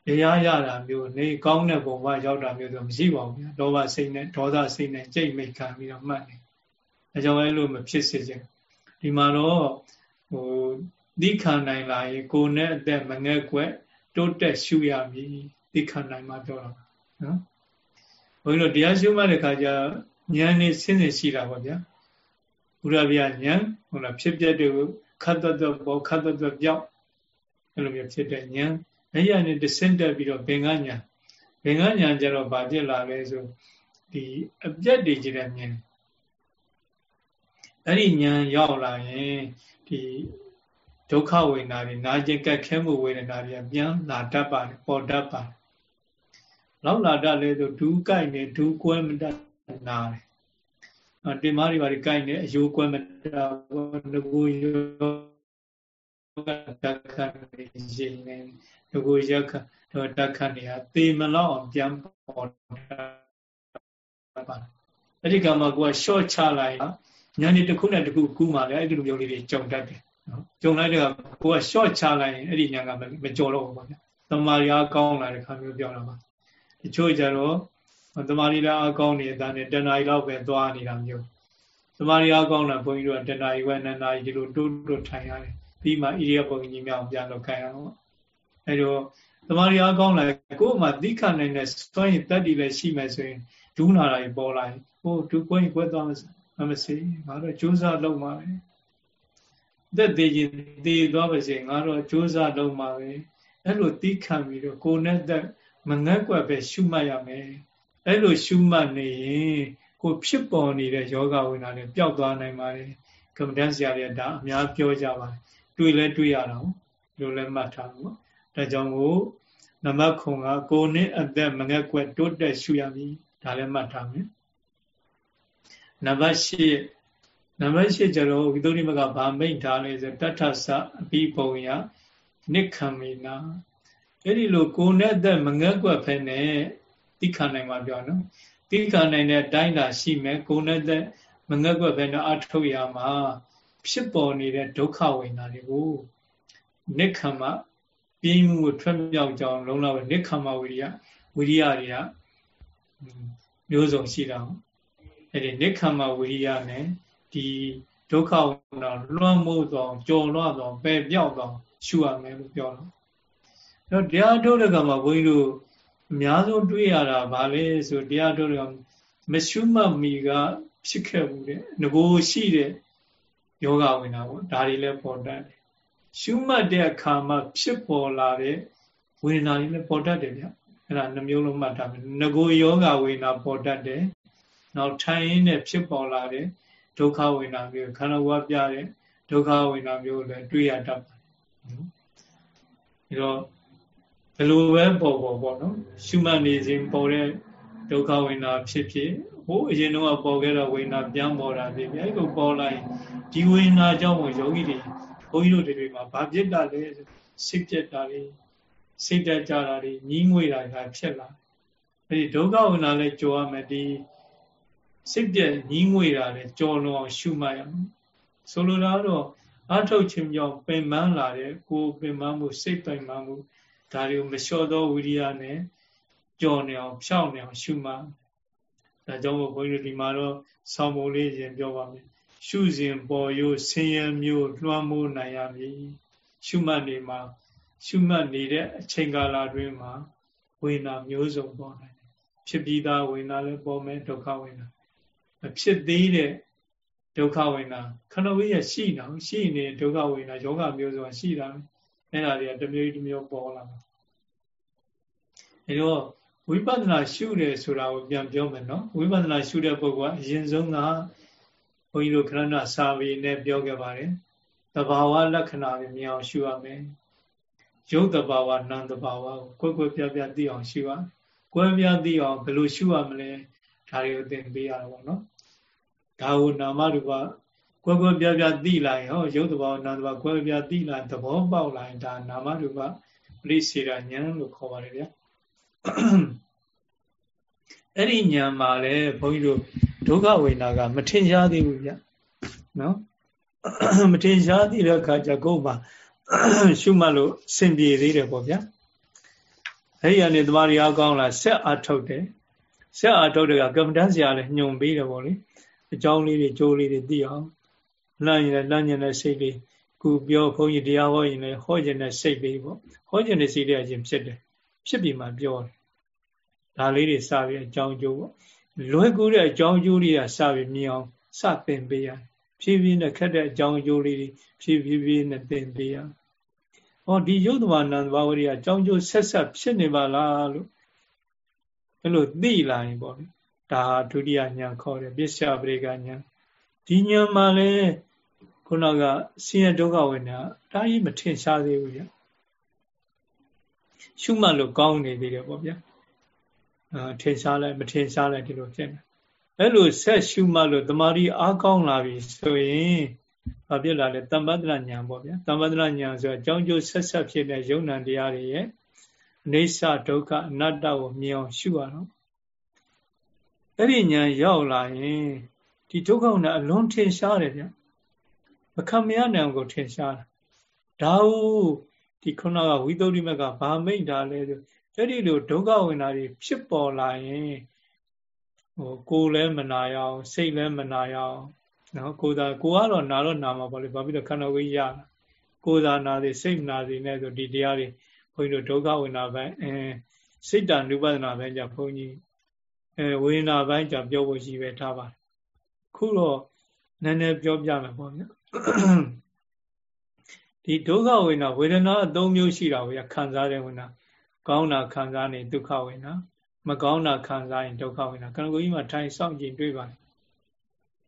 တရားရတာမျိုးနေကောင်းတဲ့ဘုံဘရောက်တာမျိုးဆိုမရှိပါဘူးဗျာလောဘစိတ်နဲ့ဒေါသစိတ်နဲ့ကြိတ်မိတ်ခံပြီးတော့မှတ်နေအဲကြောင့်အဲလိုမဖြစ်စေချင်ဒီမှာတော့ ဟိုသိခံနိုင်လာရင်ကိုယ်နဲ့အသက်မငဲ့ကွက်တိုးတက်ရှုရမည်သိခံနိုင်မှပြောတာနော်ဘုန်းကြီးတို့တရားရှုမှတ်တဲ့ခါကျဉာဏ်နေစဉ်စဉ်ရှိတာပေါ့ဗျာဘုရားဗျာဉာဏ်ဟုတ်လားဖြစ်ပြတဲ့ခတ်သက်သက်ပေါ်ခတ်သက်သက်ပြောက်အဲ့လိုမျိုးဖြစ်တဲ့ဉာဏ်အဲ့ရနေတဆင့်တက်ပြီးတော့ဘင်္ဂညာဘင်္ဂညာကျတော့ဗာဖြစ်လာလဲဆိုဒီအပြက်တွေကြီးတဲ့မြင်အဲ့ဒီဉာဏ်ရောက်လာရင် ဒီဒုက္ခဝေဒနာတွေနာကျင်ကက်ခဲမှုဝေဒနာတွေပြန်လာတတ်ပါတယ်ပေါ်တတ်ပါတယ်လောက်လာတတ်လဲဆိုဒူးကြိုက်နေဒူးကွဲမတတ်နာတယ်တင်မားတွေဘာတွေကြိုက်နေအယိုးကွဲမတတ်ငကိုယောဓာတ်ခတ်နေရင်နေငကိုရက်ခတော့ဓာတ်ခတ်နေဟာသေမလောက်အောင်ပြန်ပေါ်တတ်ပါတယ်အဲ့ဒီကမှကိုကရှော့ချလိုက် ညာနေတစ်ခုနဲ့တစ်ခုကူးမှလည်းအဲ့ဒီလိုမျိုးလေးတွေကြုံတတ်တယ်နော်ကြုံလိုက်တဲ့ကကိုက short ချလိုက်ရင်အဲ့ဒီညာကမကြော်တော့ဘူးပေါ့ဗျာသမာရီအားကောင်းလာတဲ့ခါမျိုးပြောတာပါတချို့ကြတော့သမာရီလားအားကောင်းနေတဲ့နဲ့တဏှာကြီးလောက်ပဲသွားနေတာမျိုးသမာရီအားကောင်းလာဘုန်းကြီးတို့ကတဏှာကြီးဝဲနန္နာကြီးဒီလိုတိုးတိုးထိုင်ရတယ်ပြီးမှဣရိယပုံကြီးမြောက်ပြန်လို့ခံရအောင်အဲ့တော့သမာရီအားကောင်းလာကိုယ်မှသိခနိုင်တဲ့စွန့်ရင်တက်တည်လည်းရှိမယ်ဆိုရင်ဒူးနာတာကြီးပေါ်လာရင်ဟိုဒူးကိုင်းကွဲသွားမ မစေငါတို့ကြိုးစားလုပ်မှာပဲသက်သေးချင်းသေသွားပါစေငါတော့ကြိုးစားလုံးပါပဲအဲ့လိုသိခံပြီးတော့ကိုယ်နဲ့သက်မငတ်ကွက်ပဲရှုမှတ်ရမယ်အဲ့လိုရှုမှတ်နေရင်ကိုဖြစ်ပေါ်နေတဲ့ယောဂဝိနာတွေပျောက်သွားနိုင်ပါတယ်ကမ္မဋ္ဌာန်းဆရာတွေကဒါအများပြောကြပါတယ်တွေ့လဲတွေ့ရတာလို့လည်းမှတ်ထားလို့ဒါကြောင့်ကိုနမခုံကကိုနဲ့အသက်မငတ်ကွက်တိုးတက်ရှုရမည်ဒါလည်းမှတ်ထားမယ် နံပါတ်၈နံပါတ်၈ကျတော့ဝိသုဒ္ဓိမကဗာမိတ်ထားလဲဆိုတထသအပိပုံယနိခံမေနာအဲ့ဒီလိုကိုယ်နဲ့အသက်မငက်ကွက်ဖဲနဲ့သိခံနိုင်မှာပြောနော်သိခံနိုင်တဲ့အတိုင်းသာရှိမယ်ကိုယ်နဲ့အသက်မငက်ကွက်ဖဲနဲ့အထုတ်ရမှာဖြစ်ပေါ်နေတဲ့ဒုက္ခဝေဒနာတွေကိုနိခံမပြင်းမှုကိုထွက်မြောက်ကြောင်းလုံးလောက်နိခံမဝိရိယဝိရိယတွေကမျိုးစုံရှိတာ အဲ့ဒီနိခံမဝိရိယနဲ့ဒီဒုက္ခဝနာလွှမ်းမိုးသောကြော်လွှတ်သောပယ်ပြောက်သောရှုရမယ်လို့ပြောတော့။အဲတရားထုတ်တဲ့ကမှာဘုန်းကြီးတို့အများဆုံးတွေးရတာဗာလဲဆိုတရားထုတ်တဲ့မရှုမှတ်မီကဖြစ်ခဲ့ဘူးတဲ့။ငကိုရှိတဲ့ယောဂဝိနာပေါ့ဒါတွေလည်းပေါ်တတ်တယ်။ရှုမှတ်တဲ့အခါမှာဖြစ်ပေါ်လာတဲ့ဝိနာတွေလည်းပေါ်တတ်တယ်ဗျ။အဲ့ဒါနှမျိုးလုံးမှတ်ထားမယ်။ငကိုယောဂဝိနာပေါ်တတ်တယ်။ နောက်ထိုင်ရင်းနဲ့ဖြစ်ပေါ်လာတဲ့ဒုက္ခဝေဒနာမျိုးခန္ဓာဝါပြတဲ့ဒုက္ခဝေဒနာမျိုးလည်းတွေ့ရတတ်ပါတယ်။နော်။ဒါတော့ဘယ်လိုပဲပေါ်ပေါ်ပေါ့နော်။ရှုမှတ်နေစဉ်ပေါ်တဲ့ဒုက္ခဝေဒနာဖြစ်ဖြစ်ဟိုအရင်တော့ပေါ်ခဲ့တဲ့ဝေဒနာပြန်ပေါ်တာဖြစ်ဖြစ်အဲ့လိုပေါ်လိုက်ဒီဝေဒနာကြောင့်ယောဂီတွေဘုန်းကြီးတို့တွေမှာဘာဖြစ်တာလဲစိတ်ပြက်တာတွေစိတ်တက်ကြတာတွေညီးငွေတာကဖြစ်လာအဲ့ဒီဒုက္ခဝေဒနာလည်းကြော်ရမယ်ဒီ စိတ်ပြက်ညီးငွေတာလည်းကြော်လွန်အောင်ရှုမှတ်ရမယ်ဆိုလိုတာတော့အထုတ်ခြင်းကြောင့်ပင်ပန်းလာတဲ့ကိုယ်ပင်ပန်းမှုစိတ်ပင်ပန်းမှုဒါတွေကိုမလျှော့သောဝိရိယနဲ့ကြော်နေအောင်ဖြောင်းနေအောင်ရှုမှတ်ဒါကြောင့်မို့ဘုန်းကြီးတို့ဒီမှာတော့ဆောင်းပုံလေးရင်ပြောပါမယ်ရှုစဉ်ပေါ်ရိုးဆင်းရဲမျိုးလွှမ်းမိုးနိုင်ရမည်ရှုမှတ်နေမှာရှုမှတ်နေတဲ့အချိန်ကာလတွင်မှာဝေနာမျိုးစုံပေါ်နိုင်တယ်ဖြစ်ပြီးသားဝေနာလည်းပေါ်မယ်ဒုက္ခဝေနာ မဖြစ်သေးတဲ့ဒုက္ခဝေဒနာခဏဝိရရှိတာရှိနေဒုက္ခဝေဒနာယောဂမျိုးစုံရှိတာအဲ့ဒါတွေကတစ်မျိုးတစ်မျိုးပေါ်လာမှာအဲတော့ဝိပဿနာရှုတယ်ဆိုတာကိုပြန်ပြောမယ်နော်ဝိပဿနာရှုတဲ့ပုဂ္ဂိုလ်ကအရင်ဆုံးကဘုန်းကြီးတို့ခရဏစာပေနဲ့ပြောခဲ့ပါတယ်တဘာဝလက္ခဏာတွေမြင်အောင်ရှုရမယ်ရုပ်တဘာဝနာမ်တဘာဝကိုကွယ်ကွယ်ပြားပြားသိအောင်ရှုရကွယ်ပြားသိအောင်ဘယ်လိုရှုရမလဲဒါတွေကိုသင်ပေးရတာပေါ့နော် ဒါကိုနာမရူပကွယ်ကွယ်ပြားပြားသိလိုက်ဟောရုပ်တဘာဝနာမ်တဘာကွယ်ပြားသိလိုက်သဘောပေါက်လိုက်ဒါနာမရူပပရိစေရဉာဏ်လို့ခေါ်ပါတယ်ဗျာအဲ့ဒီဉာဏ်မှာလည်းဘုန်းကြီးတို့ဒုက္ခဝေဒနာက မထင်ရှားသေးဘူးဗျနော်မထင်ရှားသေးတဲ့အခါကျကိုယ်မှာရှုမှတ်လို့စင်ပြေသေးတယ်ပေါ့ဗျာအဲ့ဒီကနေတမာရီအားကောင်းလာဆက်အားထုတ်တယ်ဆက်အားထုတ်တဲ့ကကမ္မဋ္ဌာန်းဆရာလည်းညွန်ပေးတယ်ပေါ့လေ အကြောင်းလေးတွေကြိုးလေးတွေသိအောင်လန့်ရင်လည်းလန့်ကျင်တဲ့စိတ်လေးခုပြောဘုန်းကြီးတရားဟောရင်လည်းဟောကျင်တဲ့စိတ်လေးပေါ့ဟောကျင်တဲ့စိတ်လေးအရင်ဖြစ်တယ်ဖြစ်ပြီးမှပြောတယ်ဒါလေးတွေစပြီးအကြောင်းကျိုးပေါ့လွယ်ကူတဲ့အကြောင်းကျိုးတွေကစပြီးမြင်အောင်စသင်ပေးရဖြည်းဖြည်းနဲ့ခက်တဲ့အကြောင်းကျိုးလေးတွေဖြည်းဖြည်းဖြည်းနဲ့သင်ပေးရဟောဒီယုတ်တဘာနန္ဒဘာဝရိကအကြောင်းကျိုးဆက်ဆက်ဖြစ်နေပါလားလို့အဲ့လိုသိလာရင်ပေါ့လေ ဒါဟာဒုတိယညာခေါ်တယ်ပစ္စယပရိကညာဒီညာမှာလည်းခုနကဆင်းရဲဒုက္ခဝင်တာဒါကြီးမထင်ရှားသေးဘူးဗျရှုမှတ်လို့ကောင်းနေသေးတယ်ပေါ့ဗျာအာထင်ရှားလိုက်မထင်ရှားလိုက်ဒီလိုဖြစ်နေအဲ့လိုဆက်ရှုမှတ်လို့တမာရီအားကောင်းလာပြီဆိုရင်ဘာဖြစ်လာလဲတမ္ပတ္တညာပေါ့ဗျာတမ္ပတ္တညာဆိုအကြောင်းကျိုးဆက်ဆက်ဖြစ်တဲ့ယုံ nant တရားတွေရဲ့အိဋ္ဌဒုက္ခအနတ္တကိုမြင်အောင်ရှုရတော့ အဲ့ဒီညာရောက်လာရင်ဒီဒုက္ခနဲ့အလွန်ထင်ရှားတယ်ဗျမခံမရနိုင်အောင်ကိုထင်ရှားတာဒါဟုဒီခုနကဝိသုဒ္ဓိမကဘာမိတ်တာလဲဆိုအဲ့ဒီလိုဒုက္ခဝင်တာတွေဖြစ်ပေါ်လာရင်ဟိုကိုယ်လည်းမနာရအောင်စိတ်လည်းမနာရအောင်နော်ကိုယ်သာကိုကတော့နာတော့နာမှာပေါ့လေဘာဖြစ်လို့ခန္ဓာကိုယ်ရတာကိုယ်သာနာသေးစိတ်နာသေးနဲ့ဆိုဒီတရားတွေဘုန်းကြီးတို့ဒုက္ခဝင်တာပဲအဲစိတ်တ ानु ပဒနာပဲじゃဘုန်းကြီး အဲဝေဒနာပိုင်းじゃပြောဖို့ရှိပဲထားပါခုတော့နည်းနည်းပြောပြမယ်ပေါ့ဗျာဒီဒုက္ခဝေဒနာဝေဒနာအသုံးမျိုးရှိတာဗျာခံစားတဲ့ဝေဒနာကောင်းတာခံစားနေဒုက္ခဝေဒနာမကောင်းတာခံစားရင်ဒုက္ခဝေဒနာခန္ဓာကိုယ်ကြီးမှာထိုင်ဆောင်ကြည့်တွေ့ပါတယ်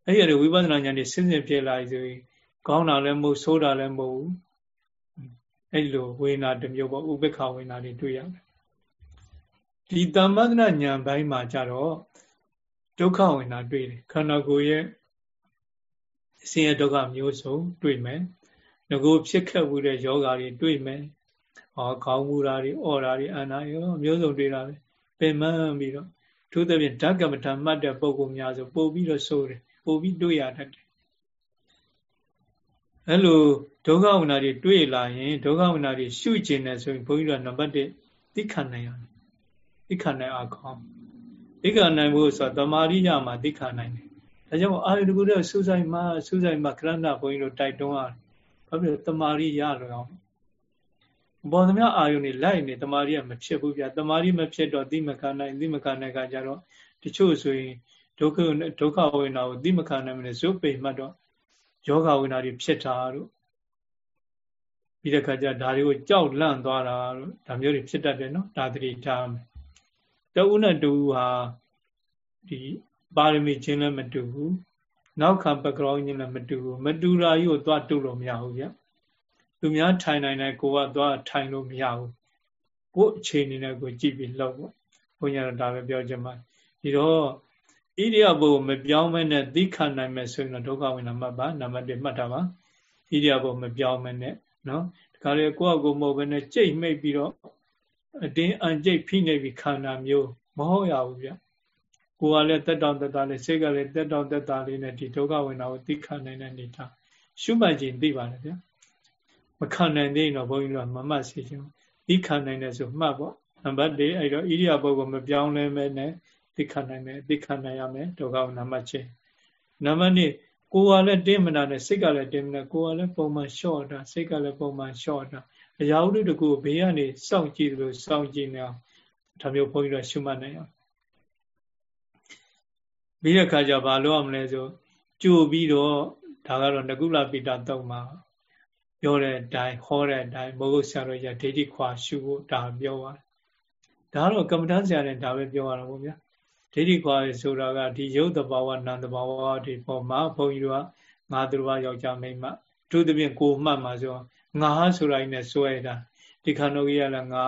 အဲ့ဒီဝိပဿနာဉာဏ်နဲ့စဉ်စဉ်ဖြစ်လာဆိုရင်ကောင်းတာလည်းမဟုတ်ဆိုးတာလည်းမဟုတ်ဘူးအဲ့လိုဝေဒနာတစ်မျိုးပေါ့ဥပ္ပခဝေဒနာတွေတွေ့ရတယ် ဒီတမ္ပဒနာဉာဏ်ပိုင်းမှာကြတော့ဒုက္ခဝေဒနာတွေ့တယ်ခန္ဓာကိုယ်ရဲ့ဆင်းရဲဒုက္ခမျိုးစုံတွေ့မယ်ငကိုဖြစ်ခဲ့မှုတဲ့ယောဂါတွေတွေ့မယ်ဟောခေါင်းမူတာတွေအော်တာတွေအနာရောမျိုးစုံတွေ့တာပဲပင်မပြီးတော့ထို့သဖြင့်ဓကမ္မထမှတ်တဲ့ပုံပုံများဆိုပို့ပြီးတော့ဆိုးတယ်ပို့ပြီးတွေ့ရတတ်တယ်အဲ့လိုဒုက္ခဝနာတွေတွေ့လာရင်ဒုက္ခဝနာတွေရှုကျင်တယ်ဆိုရင်ဘုန်းကြီးတို့နံပါတ်1သိခံနိုင်ရတယ် သိခံနိုင်အောင်ခေါင်းသိခံနိုင်ဖို့ဆိုတော့တမာရိညမှာသိခံနိုင်တယ်ဒါကြောင့်အာရုံတကူတဲ့စူးစိုက်မှစူးစိုက်မှခရဏဘုန်းကြီးတို့တိုက်တွန်းရတယ်ဘာဖြစ်လို့တမာရိရလို့အောင်ဘောဓမြအာယုန်နေလိုက်နေတမာရီကမဖြစ်ဘူးဗျာတမာရီမဖြစ်တော့သိမခံနိုင်သိမခံနိုင်ကကြတော့တချို့ဆိုရင်ဒုက္ခဒုက္ခဝေဒနာကိုသိမခံနိုင်မလို့ဇုပိမှတ်တော့ယောဂဝေဒနာတွေဖြစ်တာတို့ပြီးတဲ့ခါကျဒါတွေကိုကြောက်လန့်သွားတာတို့ဒါမျိုးတွေဖြစ်တတ်တယ်နော်ဒါသတိထားမယ် တဦးနဲ့တူဟာဒီပါရမီချင်းလည်းမတူဘူးနောက်ခံပကရောင်းချင်းလည်းမတူဘူးမတူတာကြီးကိုသွားတူလို့မရဘူးဗျသူများထိုင်နိုင်တယ်ကိုကသွားထိုင်လို့မရဘူးကို့အခြေအနေနဲ့ကိုကြည့်ပြီးလောက်ပေါ့ဘုန်းကြီးကဒါပဲပြောချင်ပါတယ်ဒီတော့ဣရိယာပုမပြောင်းမဲနဲ့သိခံနိုင်မယ်ဆိုရင်တော့ဒုက္ခဝိနာမှတ်ပါနံပါတ်1မှတ်တာပါဣရိယာပုမပြောင်းမဲနဲ့နော်ဒီခါလေကိုယ့်အကိုမဟုတ်ဘဲနဲ့ကြိတ်မိတ်ပြီးတော့ အတင်းအန်ကြိတ်ဖိနေပြီးခန္ဓာမျိုးမဟုတ်ရဘူးဗျကိုယ်ကလည်းတက်တောင့်တက်တာလေးစိတ်ကလည်းတက်တောင့်တက်တာလေးနဲ့ဒီဒုက္ခဝိနာကိုသိခံနိုင်တဲ့အနေထားရှုမှတ်ခြင်းသိပါလေဗျာမခံနိုင်သေးရင်တော့ဘုန်းကြီးတို့ကမမှတ်စေချင်ဘူးသိခံနိုင်တယ်ဆိုမှတ်ပေါ့နံပါတ်၄အဲ့တော့ဣရိယာပုဂ္ဂိုလ်မပြောင်းလဲမဲနဲ့သိခံနိုင်မယ်သိခံနိုင်ရမယ်ဒုက္ခနံပါတ်ချင်းနံပါတ်2ကိုယ်ကလည်းတင်းမနာနဲ့စိတ်ကလည်းတင်းမနာကိုယ်ကလည်းပုံမှန်လျှော့တာစိတ်ကလည်းပုံမှန်လျှော့တာ အရာဥဒ္ဓတကူဘေးကနေစောင့်ကြည့်လို့စောင့်ကြည့်နေအောင်ဒါမျိုးဘုန်းကြီးတို့ရှုမှတ်နိုင်အောင်ပြီးတဲ့အခါကျဘာလို့အောင်မလဲဆိုကြိုပြီးတော့ဒါကတော့ငကုလပိတာတုံမှာပြောတဲ့အတိုင်းဟောတဲ့အတိုင်းမဟုတ်ဆရာတော်ကြီးဒိဋ္ဌိခွာရှုဖို့ဒါပြောပါတယ်ဒါတော့ကမ္မဋ္ဌာန်းဆရာနဲ့ဒါပဲပြောရတာပေါ့ဗျာဒိဋ္ဌိခွာဆိုတာကဒီယုတ်တဘာဝနံတဘာဝဒီပေါ်မှာဘုန်းကြီးတို့ကငါသူတော်ဘာယောက်ျားမိန်းမသူသဖြင့်ကိုမှတ်မှာဆို ငါဆိုတာနဲ့စွဲတာဒီခန္ဓာကြီးကလည်းငါ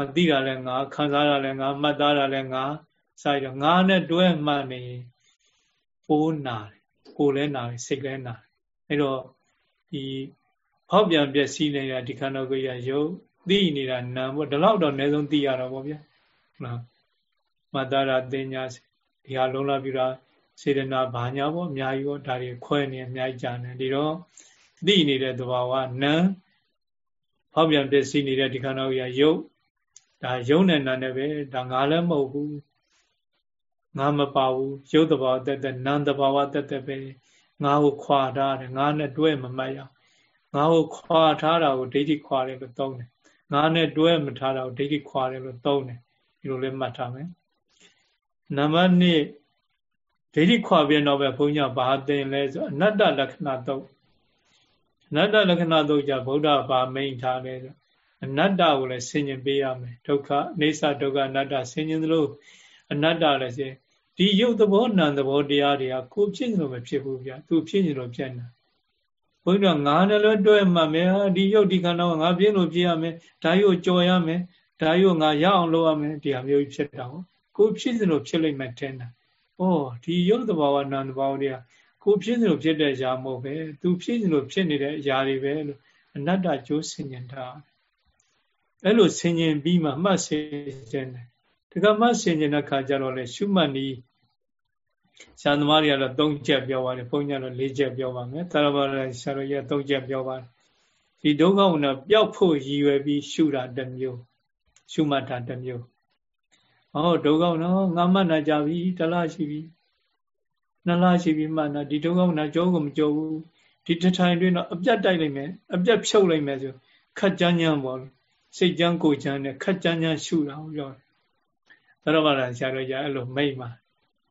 အသိတာလည်းငါခံစားတာလည်းငါမှတ်သားတာလည်းငါစာရငါနဲ့တွဲမှတ်နေပိုးနာတယ်ကိုယ်လည်းနာတယ်စိတ်လည်းနာတယ်အဲ့တော့ဒီဟောက်ပြန်ပြက်စီးနေတာဒီခန္ဓာကိုယ်ရရုပ်သိနေတာနာပေါ့ဒီလောက်တော့အနည်းဆုံးသိရတော့ဗောဗျာနော်မတရာတင်ညာဒီဟာလုံးလာပြတာစေတနာဘာညာပေါ့အများကြီးပေါ့ဒါတွေခွဲနေအများကြီးကြာနေဒီတော့ သိနေတဲ့သဘာဝနာဟောက်ပြန်ပြက်စီးနေတဲ့ဒီခန္ဓာကိုယ်ရရုပ်ဒါယုံနဲ့နာနဲ့ပဲဒါငါလည်းမဟုတ်ဘူးငါမပါဘူးရုပ်တဘာဝတက်တက်နာမ်တဘာဝတက်တက်ပဲငါ့ကိုခွာထားတယ်ငါနဲ့တွဲမမှတ်ရအောင်ငါ့ကိုခွာထားတာကိုဒိဋ္ဌိခွာတယ်လို့သုံးတယ်ငါနဲ့တွဲမထားတာကိုဒိဋ္ဌိခွာတယ်လို့သုံးတယ်ဒီလိုလေးမှတ်ထားမယ်နံပါတ်1ဒိဋ္ဌိခွာပြတော့ပဲဘုန်းကြီးဘာသင်လဲဆိုအနတ္တလက္ခဏာတုတ်အ နတ္တလက္ခဏာတုတ်ကြဗုဒ္ဓဘာမိန်ထားလဲဆိုအနတ္တကိုလည်းဆင်ញင်ပေးရမယ်ဒုက္ခအိဋ္ဌဒုက္ခအနတ္တဆင်ញင်သလိုအနတ္တလည်းဆင်ဒီရုပ်သဘောနာမ်သဘောတရားတွေကကိုဖြစ်နေလို့မဖြစ်ဘူးဗျာသူဖြစ်နေလို့ဖြစ်နေဘုန်းကြီးကငါလည်းလွတ်တွဲမှမယ်ဒီရုပ်ဒီခန္ဓာကငါပြင်းလို့ပြရမယ်ဒါရုပ်ကြော်ရမယ်ဒါရုပ်ငါရအောင်လုပ်ရမယ်ဒီဟာမျိုးဖြစ်တာဟုတ်ကိုဖြစ်နေလို့ဖြစ်လိမ့်မယ်ထင်တာဩဒီရုပ်သဘောကနာမ်သဘောတွေက ကိုဖြစ်နေလို့ဖြစ်တဲ့အရာမဟုတ်ပဲသူဖြစ်နေလို့ဖြစ်နေတဲ့အရာတွေပဲလို့အနတ္တကြိုးဆင်ញင်တာအဲ့လိုဆင်ញင်ပြီးမှမှတ်ဆင်ခြင်တယ်ဒီကမှတ်ဆင်ခြင်တဲ့ခါကျတော့လေရှုမှတ်နီးဆရာသမားတွေကတော့၃ချက်ပြောပါတယ်ဘုန်းကြီးကတော့၄ချက်ပြောပါမယ်သာရပါရဆရာတော်ကြီးက၃ချက်ပြောပါတယ်ဒီဒုက္ခဝင်တော့ပျောက်ဖို့ရည်ရွယ်ပြီးရှုတာတစ်မျိုးရှုမှတ်တာတစ်မျိုးဟောဒုက္ခနော်ငါမှတ်နိုင်ကြပြီတလားရှိပြီ နှစ်လားရှိပြီမှတ်နာဒီဒုက္ခဝိနကြောကိုမကြောဘူးဒီတထိုင်တွင်တော့အပြတ်တိုက်လိုက်မယ်အပြတ်ဖြုတ်လိုက်မယ်ဆိုခက်ကြမ်းကြမ်းပေါ့စိတ်ကြမ်းကိုကြမ်းနဲ့ခက်ကြမ်းကြမ်းရှုတာပြောတယ်သရမရဆရာတော်ကြီးအဲ့လိုမိတ်မှာ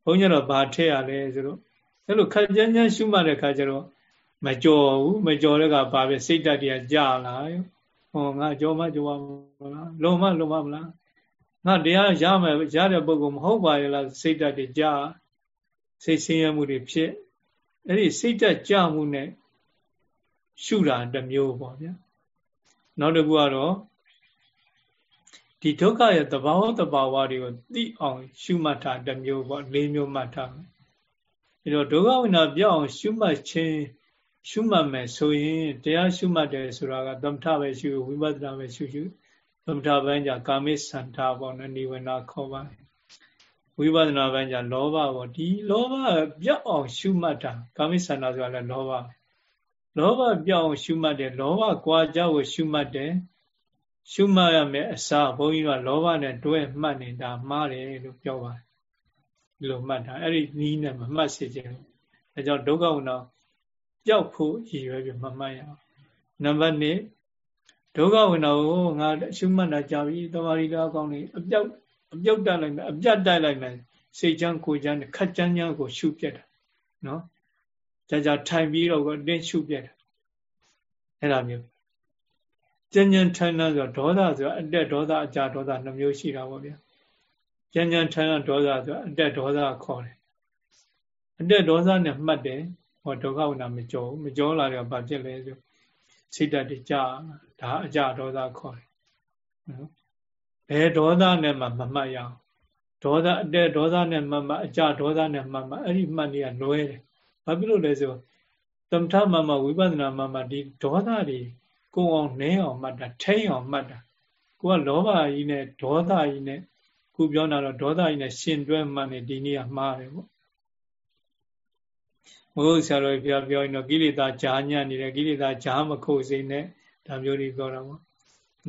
ဘုန်းကြီးတော့ဘာထည့်ရလဲဆိုတော့အဲ့လိုခက်ကြမ်းကြမ်းရှုမှတ်တဲ့ခါကျတော့မကြော်ဘူးမကြော်တဲ့ကဘာပဲစိတ်တက်တရားကြာလာရောဟောငါကြော်မကြော်မလားလုံမလုံမမလားငါတရားရမယ်ရတဲ့ပုဂ္ဂိုလ်မဟုတ်ပါရဲ့လားစိတ်တက်တွေကြာ စိတ်ဆင်းရဲမှုတွေဖြစ်အဲ့ဒီစိတ်တက်ကြမှုနဲ့ရှုတာတစ်မျိုးပေါ့ဗျာနောက်တစ်ခုကတော့ဒီဒုက္ခရဲ့သဘာဝသဘာဝတွေကိုသိအောင်ရှုမှတ်တာတစ်မျိုးပေါ့၄မျိုးမှတ်ထားမယ်အဲတော့ဒုက္ခဝိနာပြောင်းအောင်ရှုမှတ်ခြင်းရှုမှတ်မယ်ဆိုရင်တရားရှုမှတ်တယ်ဆိုတာကသမထပဲရှုဝိပဿနာပဲရှုရှုသမထဘန်းကြကာမိစန္ဒပေါ့နော်နိဝေနခေါ်ပါ ဝိပဿနာဘန်းကြလောဘပေါ့ဒီလောဘပြောင်းအောင်ရှုမှတ်တာကာမိစန္ဒဆိုတာလည်းလောဘလောဘပြောင်းအောင်ရှုမှတ်တယ်လောဘကွာကြောက်ကိုရှုမှတ်တယ်ရှုမှတ်ရမယ်အစားဘုန်းကြီးကလောဘနဲ့တွဲမှတ်နေတာမှားတယ်လို့ပြောပါတယ်ဒီလိုမှတ်တာအဲ့ဒီနီးနဲ့မမှတ်စေချင်ဘူးအဲကြောင့်ဒုက္ခဝနာပျောက်ဖို့ရည်ရွယ်ပြီးမမှတ်ရအောင်နံပါတ်1ဒုက္ခဝနာကိုငါရှုမှတ်တာကြာပြီတမာရီလာကောင်းနေအပြောက် အပြောက်တက်လိုက်မယ်အပြတ်တိုက်လိုက်မယ်စိတ်ချမ်းကိုချမ်းခက်ချမ်းချမ်းကိုရှုပြတ်တာနော်ကြာကြာထိုင်ပြီးတော့တင်းရှုပြတ်တာအဲ့လိုမျိုးကြံ့ကြံ့ထန်းထန်းဆိုဒေါသဆိုအတက်ဒေါသအကြဒေါသနှမျိုးရှိတာပေါ့ဗျာကြံ့ကြံ့ထန်းထန်းဒေါသဆိုအတက်ဒေါသခေါ်တယ်အတက်ဒေါသနဲ့မှတ်တယ်ဟောဒုက္ခဝနာမကြောမကြောလာတော့ဘာဖြစ်လဲဆိုစိတ်ဓာတ်တွေကြာဒါအကြဒေါသခေါ်တယ်နော် ဘယ်ဒေါသနဲ့မှမမှတ်ရအောင်ဒေါသအတက်ဒေါသနဲ့မှမှအကြဒေါသနဲ့မှမှအဲ့ဒီမှတ်နေရလွဲတယ်ဘာဖြစ်လို့လဲဆိုသမထမှမှဝိပဿနာမှမှဒီဒေါသတွေကိုအောင်နင်းအောင်မှတ်တာထိန်အောင်မှတ်တာကိုကလောဘကြီးနဲ့ဒေါသကြီးနဲ့ခုပြောတာတော့ဒေါသကြီးနဲ့ရှင်တွဲမှတ်နေဒီနေ့ကမှားတယ်ပေါ့မဟုတ်ဆရာတော်ပြောပြောရင်တော့ကိလေသာဂျာညံ့နေတယ်ကိလေသာဂျာမခုတ်စိနဲ့ဒါမျိုးတွေပြောတာပေါ့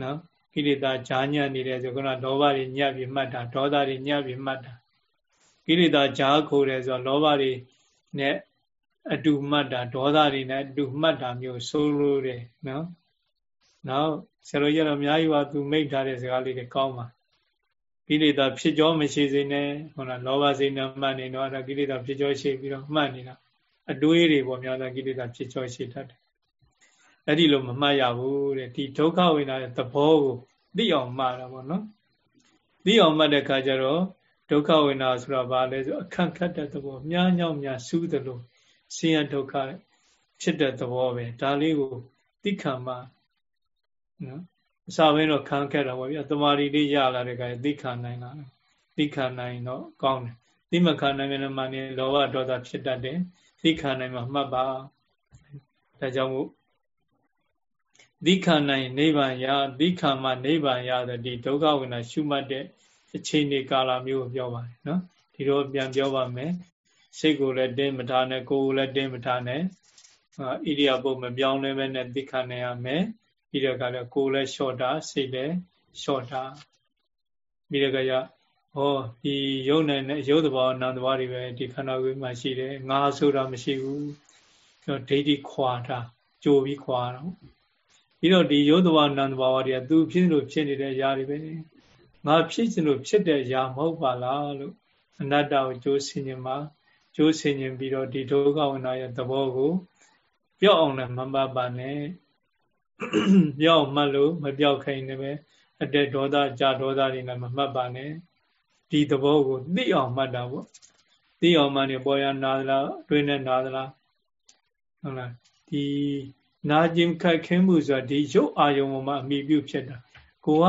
နော် ကိလေသာဂျာညံ့နေတယ်ဆိုကတော့လောဘတွေညှပ်ပြီးမှတ်တာဒေါသတွေညှပ်ပြီးမှတ်တာကိလေသာဂျာခိုးတယ်ဆိုတော့လောဘတွေနဲ့အတူမှတ်တာဒေါသတွေနဲ့အတူမှတ်တာမျိုးဆိုလို့တယ်နော်နောက်ဆရာတော်ကြီးကတော့အများကြီးပါသူမိတ်ထားတဲ့စကားလေးတွေကောင်းပါကိလေသာဖြစ်ကြောမရှိစေနဲ့ဟုတ်လားလောဘစိတ်နဲ့မှတ်နေတော့အဲ့ဒါကိလေသာဖြစ်ကြောရှိပြီးတော့မှတ်နေတာအတွေးတွေပေါ့များသောကိလေသာဖြစ်ကြောရှိတတ်တယ် အဲ့ဒီလိုမမှတ်ရဘူးတဲ့ဒီဒုက္ခဝိနာရဲ့သဘောကိုသိအောင်မှတ်တာပေါ့နော်သိအောင်မှတ်တဲ့အခါကျတော့ဒုက္ခဝိနာဆိုတာဘာလဲဆိုအခန့်ခတ်တဲ့သဘောမြားညောင်းများစူးတယ်လို့ဆင်းရဲဒုက္ခဖြစ်တဲ့သဘောပဲဒါလေးကိုသိခံမှနော်အစာဘင်းတော့ခံခဲ့တာပေါ့ဗျာတမာရီလေးရလာတဲ့ခါသိခံနိုင်လာသိခံနိုင်တော့ကောင်းတယ်သိမခံနိုင်ရင်မှလည်းလောဘဒေါသဖြစ်တတ်တယ်သိခံနိုင်မှာမှတ်ပါဒါကြောင့်မို့ သိခံနိုင်နိဗ္ဗာန်ရသိခံမှနိဗ္ဗာန်ရတဲ့ဒီဒုက္ခဝိနာရှုမှတ်တဲ့အချိန်ဒီကာလမျိုးကိုပြောပါတယ်နော်ဒီတော့ပြန်ပြောပါမယ်စိတ်ကိုလည်းတင်းမထားနဲ့ကိုယ်ကိုလည်းတင်းမထားနဲ့ဣရိယာပုတ်မပြောင်းလဲပဲနဲ့သိခံနိုင်ရမယ်ပြီးတော့ကလည်းကိုယ်လည်းလျှော့တာစိတ်လည်းလျှော့တာပြီးတော့ကရဟောဒီရုပ်နဲ့ရုပ်တဘာနာမ်တဘာတွေပဲဒီခန္ဓာကိုယ်မှာရှိတယ်ငါဆိုတာမရှိဘူးကျွန်တော်ဒိဋ္ဌိခွာတာကြိုပြီးခွာတော့ ပြီးတော့ဒီရုပ်တဘာနာမ်တဘာတွေကသူဖြစ်လို့ဖြစ်နေတဲ့အရာတွေပဲငါဖြစ်စလို့ဖြစ်တဲ့အရာမဟုတ်ပါလားလို့အနတ္တကိုကြိုးဆင်ခြင်းမှာကြိုးဆင်ခြင်းပြီးတော့ဒီဒုက္ခဝိနာရဲ့သဘောကိုပြော့အောင်လည်းမမှတ်ပါနဲ့ပြော့မှတ်လို့မပြော့ခိုင်းနေပဲအတက်ဒေါသကြာဒေါသတွေလည်းမမှတ်ပါနဲ့ဒီသဘောကိုသိအောင်မှတ်တာပေါ့သိအောင်မှနေပေါ်ရနာသလားတွင်းနဲ့နာသလားဟုတ်လားဒီ နာကျင်ခတ်ခင်းမှုဆိုတာဒီရုပ်အာယုံပေါ်မှာအမိပြုဖြစ်တာကိုက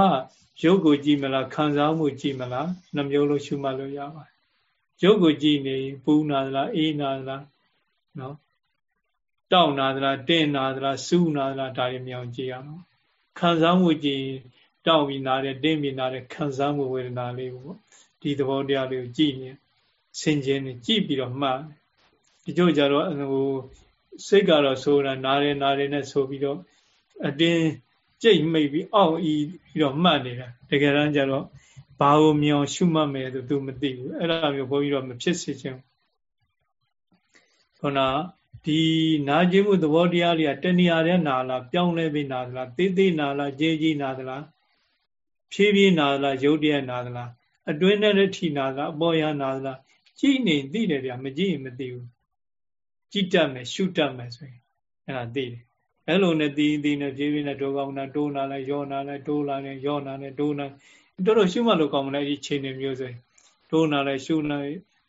ရုပ်ကိုကြည့်မလားခံစားမှုကြည့်မလားနှမျိုးလုံးရှုမှတ်လို့ရပါတယ်ရုပ်ကိုကြည့်နေပူနာသလားအေးနာသလားနော်တောက်နာသလားတင်းနာသလားစူးနာသလားဒါတွေမြောင်ကြည့်ရအောင်ခံစားမှုကြည့်တောက်ပြီးနာတယ်တင်းပြီးနာတယ်ခံစားမှုဝေဒနာလေးပေါ့ဒီသဘောတရားလေးကိုကြည့်နေဆင်ခြင်နေကြည့်ပြီးတော့မှတ်ဒီကြို့ကြတော့ဟို စိတ်ကတော့ဆိုတာနားတယ်နားတယ်နဲ့ဆိုပြီးတော့အတင်းကြိတ်မိတ်ပြီးအောင့်ဤပြီးတော့မှတ်နေတာတကယ်တမ်းကျတော့ဘာကိုမြောင်ရှုမှတ်မယ်ဆိုသူမသိဘူးအဲ့ဒါမျိုးဘုန်းကြီးတော့မဖြစ်စေချင်ခုနဒီနာကျင်မှုသဘောတရားတွေကတဏှာတဲ့နာလားပြောင်းလဲပြီးနာသလားသေးသေးနာလားကြေးကြီးနာသလားဖြည်းဖြည်းနာသလားရုပ်တရက်နာသလားအတွင်းနဲ့ထိနာသလားအပေါ်ရနာသလားကြည့်နေသိတယ်ဗျာမကြည့်ရင်မသိဘူး ကြည့်တတ်မယ်ရှုတတ်မယ်ဆိုရင်အဲ့ဒါသိတယ်အဲ့လိုနဲ့သိသိနဲ့ဖြည်းဖြည်းနဲ့ဒုက္ခဝနာတိုးနာလဲယောနာလဲတိုးလာလဲယောနာလဲတိုးနာတော်တော်ရှုမှလို့ကောင်းမလဲဒီချိန်နေမျိုးဆိုရင်တိုးနာလဲရှုနာ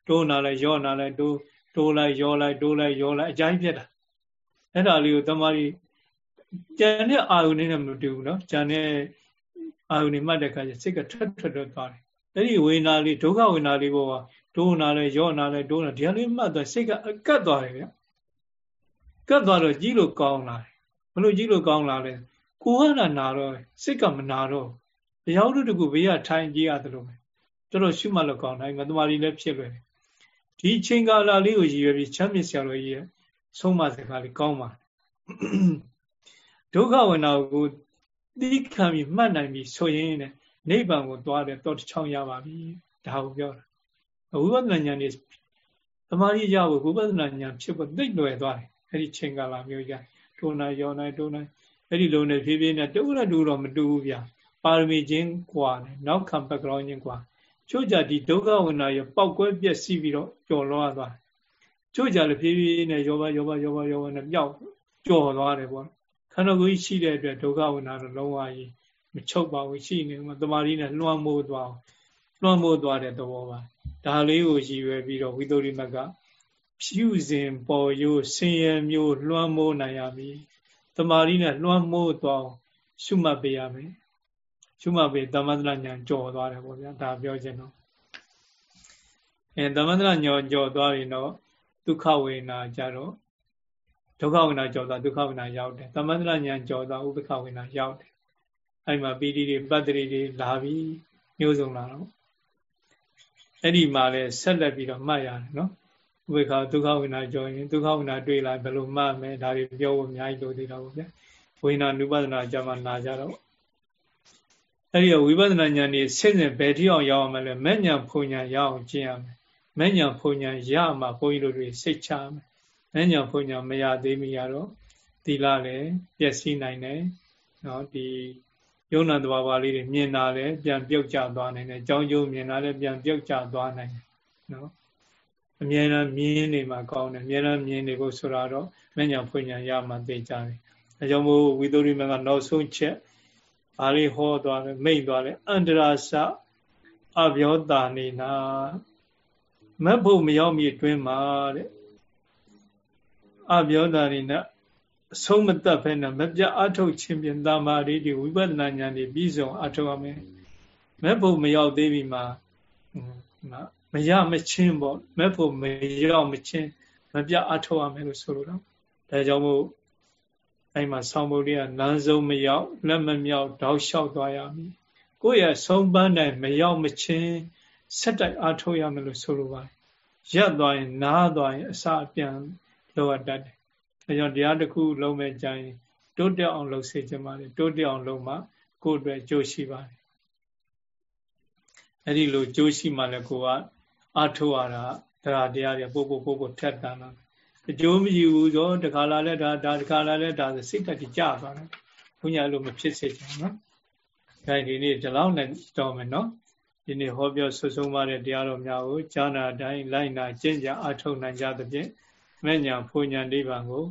တိုးနာလဲယောနာလဲတိုးတိုးလိုက်ယောလိုက်တိုးလိုက်ယောလိုက်အကြိုင်းဖြစ်တာအဲ့ဒါလေးကိုတမာရီကျန်တဲ့အာယုန်နဲ့မတူဘူးနော်ကျန်တဲ့အာယုန်တွေမှတ်တဲ့အခါကျစိတ်ကထွက်ထွက်ထွက်သွားတယ်အဲ့ဒီဝေနာလေးဒုက္ခဝေနာလေးပေါ်မှာ တိုးနာလဲယောနာလဲတိုးနာဒီဟာလေးမှတ်သွားစိတ်ကအကတ်သွားတယ်ဗျကတ်သွားတော့ကြီးလို့ကောင်းလာတယ်ဘလို့ကြီးလို့ကောင်းလာလဲကိုယ်ကနာတော့စိတ်ကမနာတော့ဘယောတို့တကူဘေးကထိုင်ကြည့်ရတယ်လို့ပဲတော်တော်ရှုမှတ်လို့ကောင်းတယ်မတမာရီလည်းဖြစ်လွယ်တယ်ဒီချိန်ကာလလေးကိုရည်ရွယ်ပြီးချမ်းမြေဆရာတော်ကြီးရဲ့ဆုံးမစကားလေးကောင်းပါတယ်ဒုက္ခဝေနာကိုသိခံပြီးမှတ်နိုင်ပြီးဆိုရင်နိဗ္ဗာန်ကိုသွားတယ်တော့တစ်ချောင်းရပါပြီဒါကိုပြောတာ ဝိပဿနာဉာဏ်นี่သမာဓိရဖို့ဝိပဿနာဉာဏ်ဖြစ်ဖို့သိလွယ်သွားတယ်အဲ့ဒီချိန်ကာလမျိုးကြီးထိုးနိုင်ရောနိုင်တိုးနိုင်အဲ့ဒီလိုနဲ့ဖြည်းဖြည်းနဲ့တူရတူတော့မတူဘူးဗျာပါရမီချင်းกว่าတယ်နောက်ခံ background ချင်းกว่าချို့ကြဒီဒုက္ခဝိနာရပောက်ကွဲပြက်စီးပြီးတော့ကြော်လွှားသွားချို့ကြလည်းဖြည်းဖြည်းနဲ့ယောဘယောဘယောဘယောဘနဲ့ပျောက်ကြော်သွားတယ်ပေါ့ခန္ဓာကိုယ်ရှိတဲ့အတွက်ဒုက္ခဝိနာတော့လုံးဝကြီးမချုပ်ပါဘူးရှိနေမှာတမာရီနဲ့လွှမ်းမိုးသွားလွှမ်းမိုးသွားတဲ့သဘောပါ ဒါလေးကိုရည်ရွယ်ပြီးတော့ဝိသုရိမကဖြူစဉ်ပေါ်ရိုးဆင်းရဲမျိုးလွှမ်းမိုးနိုင်ရမည်တမာရီနဲ့လွှမ်းမိုးသွားရှုမှတ်ပေးရမယ်ရှုမှတ်ပေးသမန္တရညာကြော်သွားတယ်ပေါ့ဗျာဒါပြောချင်တော့အဲသမန္တရညာကြော်သွားရင်တော့ဒုက္ခဝေနာကြတော့ဒုက္ခဝေနာကြော်သွားဒုက္ခဝေနာရောက်တယ်သမန္တရညာကြော်သွားဥပ္ပခဝေနာရောက်တယ်အဲ့မှာပီတိတွေပတ္တိတွေလာပြီးမျိုးစုံလာတော့ အဲ့ဒီမှာလဲဆက်လက်ပြီးတော့မှတ်ရတယ်နော်ဥပေက္ခဒုက္ခဝိနာကြောရင်ဒုက္ခဝိနာတွေ့လာဘယ်လိုမှတ်မယ်ဒါတွေပြောဖို့အများကြီးလိုသေးတာပေါ့ဗျာဝိနာနုပဒနာကြမှာနာကြတော့အဲ့ဒီဝိပဿနာဉာဏ်นี่စိတ်နဲ့ဘယ်ထိအောင်ရောက်အောင်မလဲမဲ့ညာဖုန်ညာရအောင်ကျင့်ရမယ်မဲ့ညာဖုန်ညာရမှာဘုန်းကြီးတို့တွေစိတ်ချမယ်မဲ့ညာဖုန်ညာမရသေးမီရတော့သီလလည်းပျက်စီးနိုင်တယ်နော်ဒီ ယုံနာတဘာဝလေးတွေမြင်လာတယ်ပြန်ပြုတ်ကျသွားနိုင်တယ်အကြောင်းကျိုးမြင်လာတယ်ပြန်ပြုတ်ကျသွားနိုင်တယ်နော်အမြဲတမ်းမြင်နေမှာကောင်းတယ်အမြဲတမ်းမြင်နေဖို့ဆိုတာတော့မညာဖွညာရမှသိကြတယ်အဲကြောင့်မို့ဝိသုရိမကနောက်ဆုံးချက်ဘာလေးဟောသွားတယ်မိတ်သွားတယ်အန္တရာစအပြောတာနေနာမက်ဖို့မရောက်မီအတွင်းမှာတဲ့အပြောတာနေနာ အဆုံးမတတ်ဖဲနဲ့မပြအထုတ်ခြင်းဖြင့်တာမာရီဒီဝိပဿနာဉာဏ်တွေပြီးဆုံးအထုတ်ရမယ်မဲ့ဖို့မရောက်သေးပြီမှာမရမချင်းပေါ့မဲ့ဖို့မရောက်မချင်းမပြအထုတ်ရမယ်လို့ဆိုလိုတော့ဒါကြောင့်မို့အဲ့မှာဆောင်းဖို့လေးကလမ်းဆုံးမရောက်လက်မမြောက်တောက်လျှောက်သွားရမည်ကိုယ့်ရဲ့ဆုံးပန်းတိုင်မရောက်မချင်းဆက်တိုက်အထုတ်ရမယ်လို့ဆိုလိုပါတယ်ရက်သွားရင်နားသွားရင်အစအပြန်လောရတတ်တယ် အဲကြောင့်တရားတစ်ခုလုံးမဲ့ကြရင်တိုးတက်အောင်လုပ်စေချင်ပါတယ်တိုးတက်အောင်လုပ်မှကိုယ့်အတွက်ကြိုးရှိပါတယ်အဲ့ဒီလိုကြိုးရှိမှလည်းကိုကအထုတ်ရတာတရားတရားတွေပို့ပို့ပို့ပို့ထက်တန်းလာအကျိုးမရှိဘူးဆိုတခါလာလဲဒါဒါတခါလာလဲဒါဆိုစိတ်တက်ကြသွားတယ်ဘုညာလို့မဖြစ်စေချင်နော်ဒါဒီနေ့ဒီလောက်နဲ့တော်မယ်နော်ဒီနေ့ဟောပြောဆွဆုံးပါတဲ့တရားတော်များကိုကြားနာတိုင်းလိုက်နာကျင့်ကြအထောက်နိုင်ကြသဖြင့် မဲ့ညာဖွညာနိဗ္ဗာန်ကို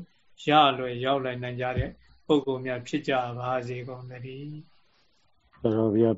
ရလွယ်ရောက်နိုင်ကြတဲ့ပုဂ္ဂိုလ်များဖြစ်ကြပါစေကုန်သတည်းတော်တော်ဗျာ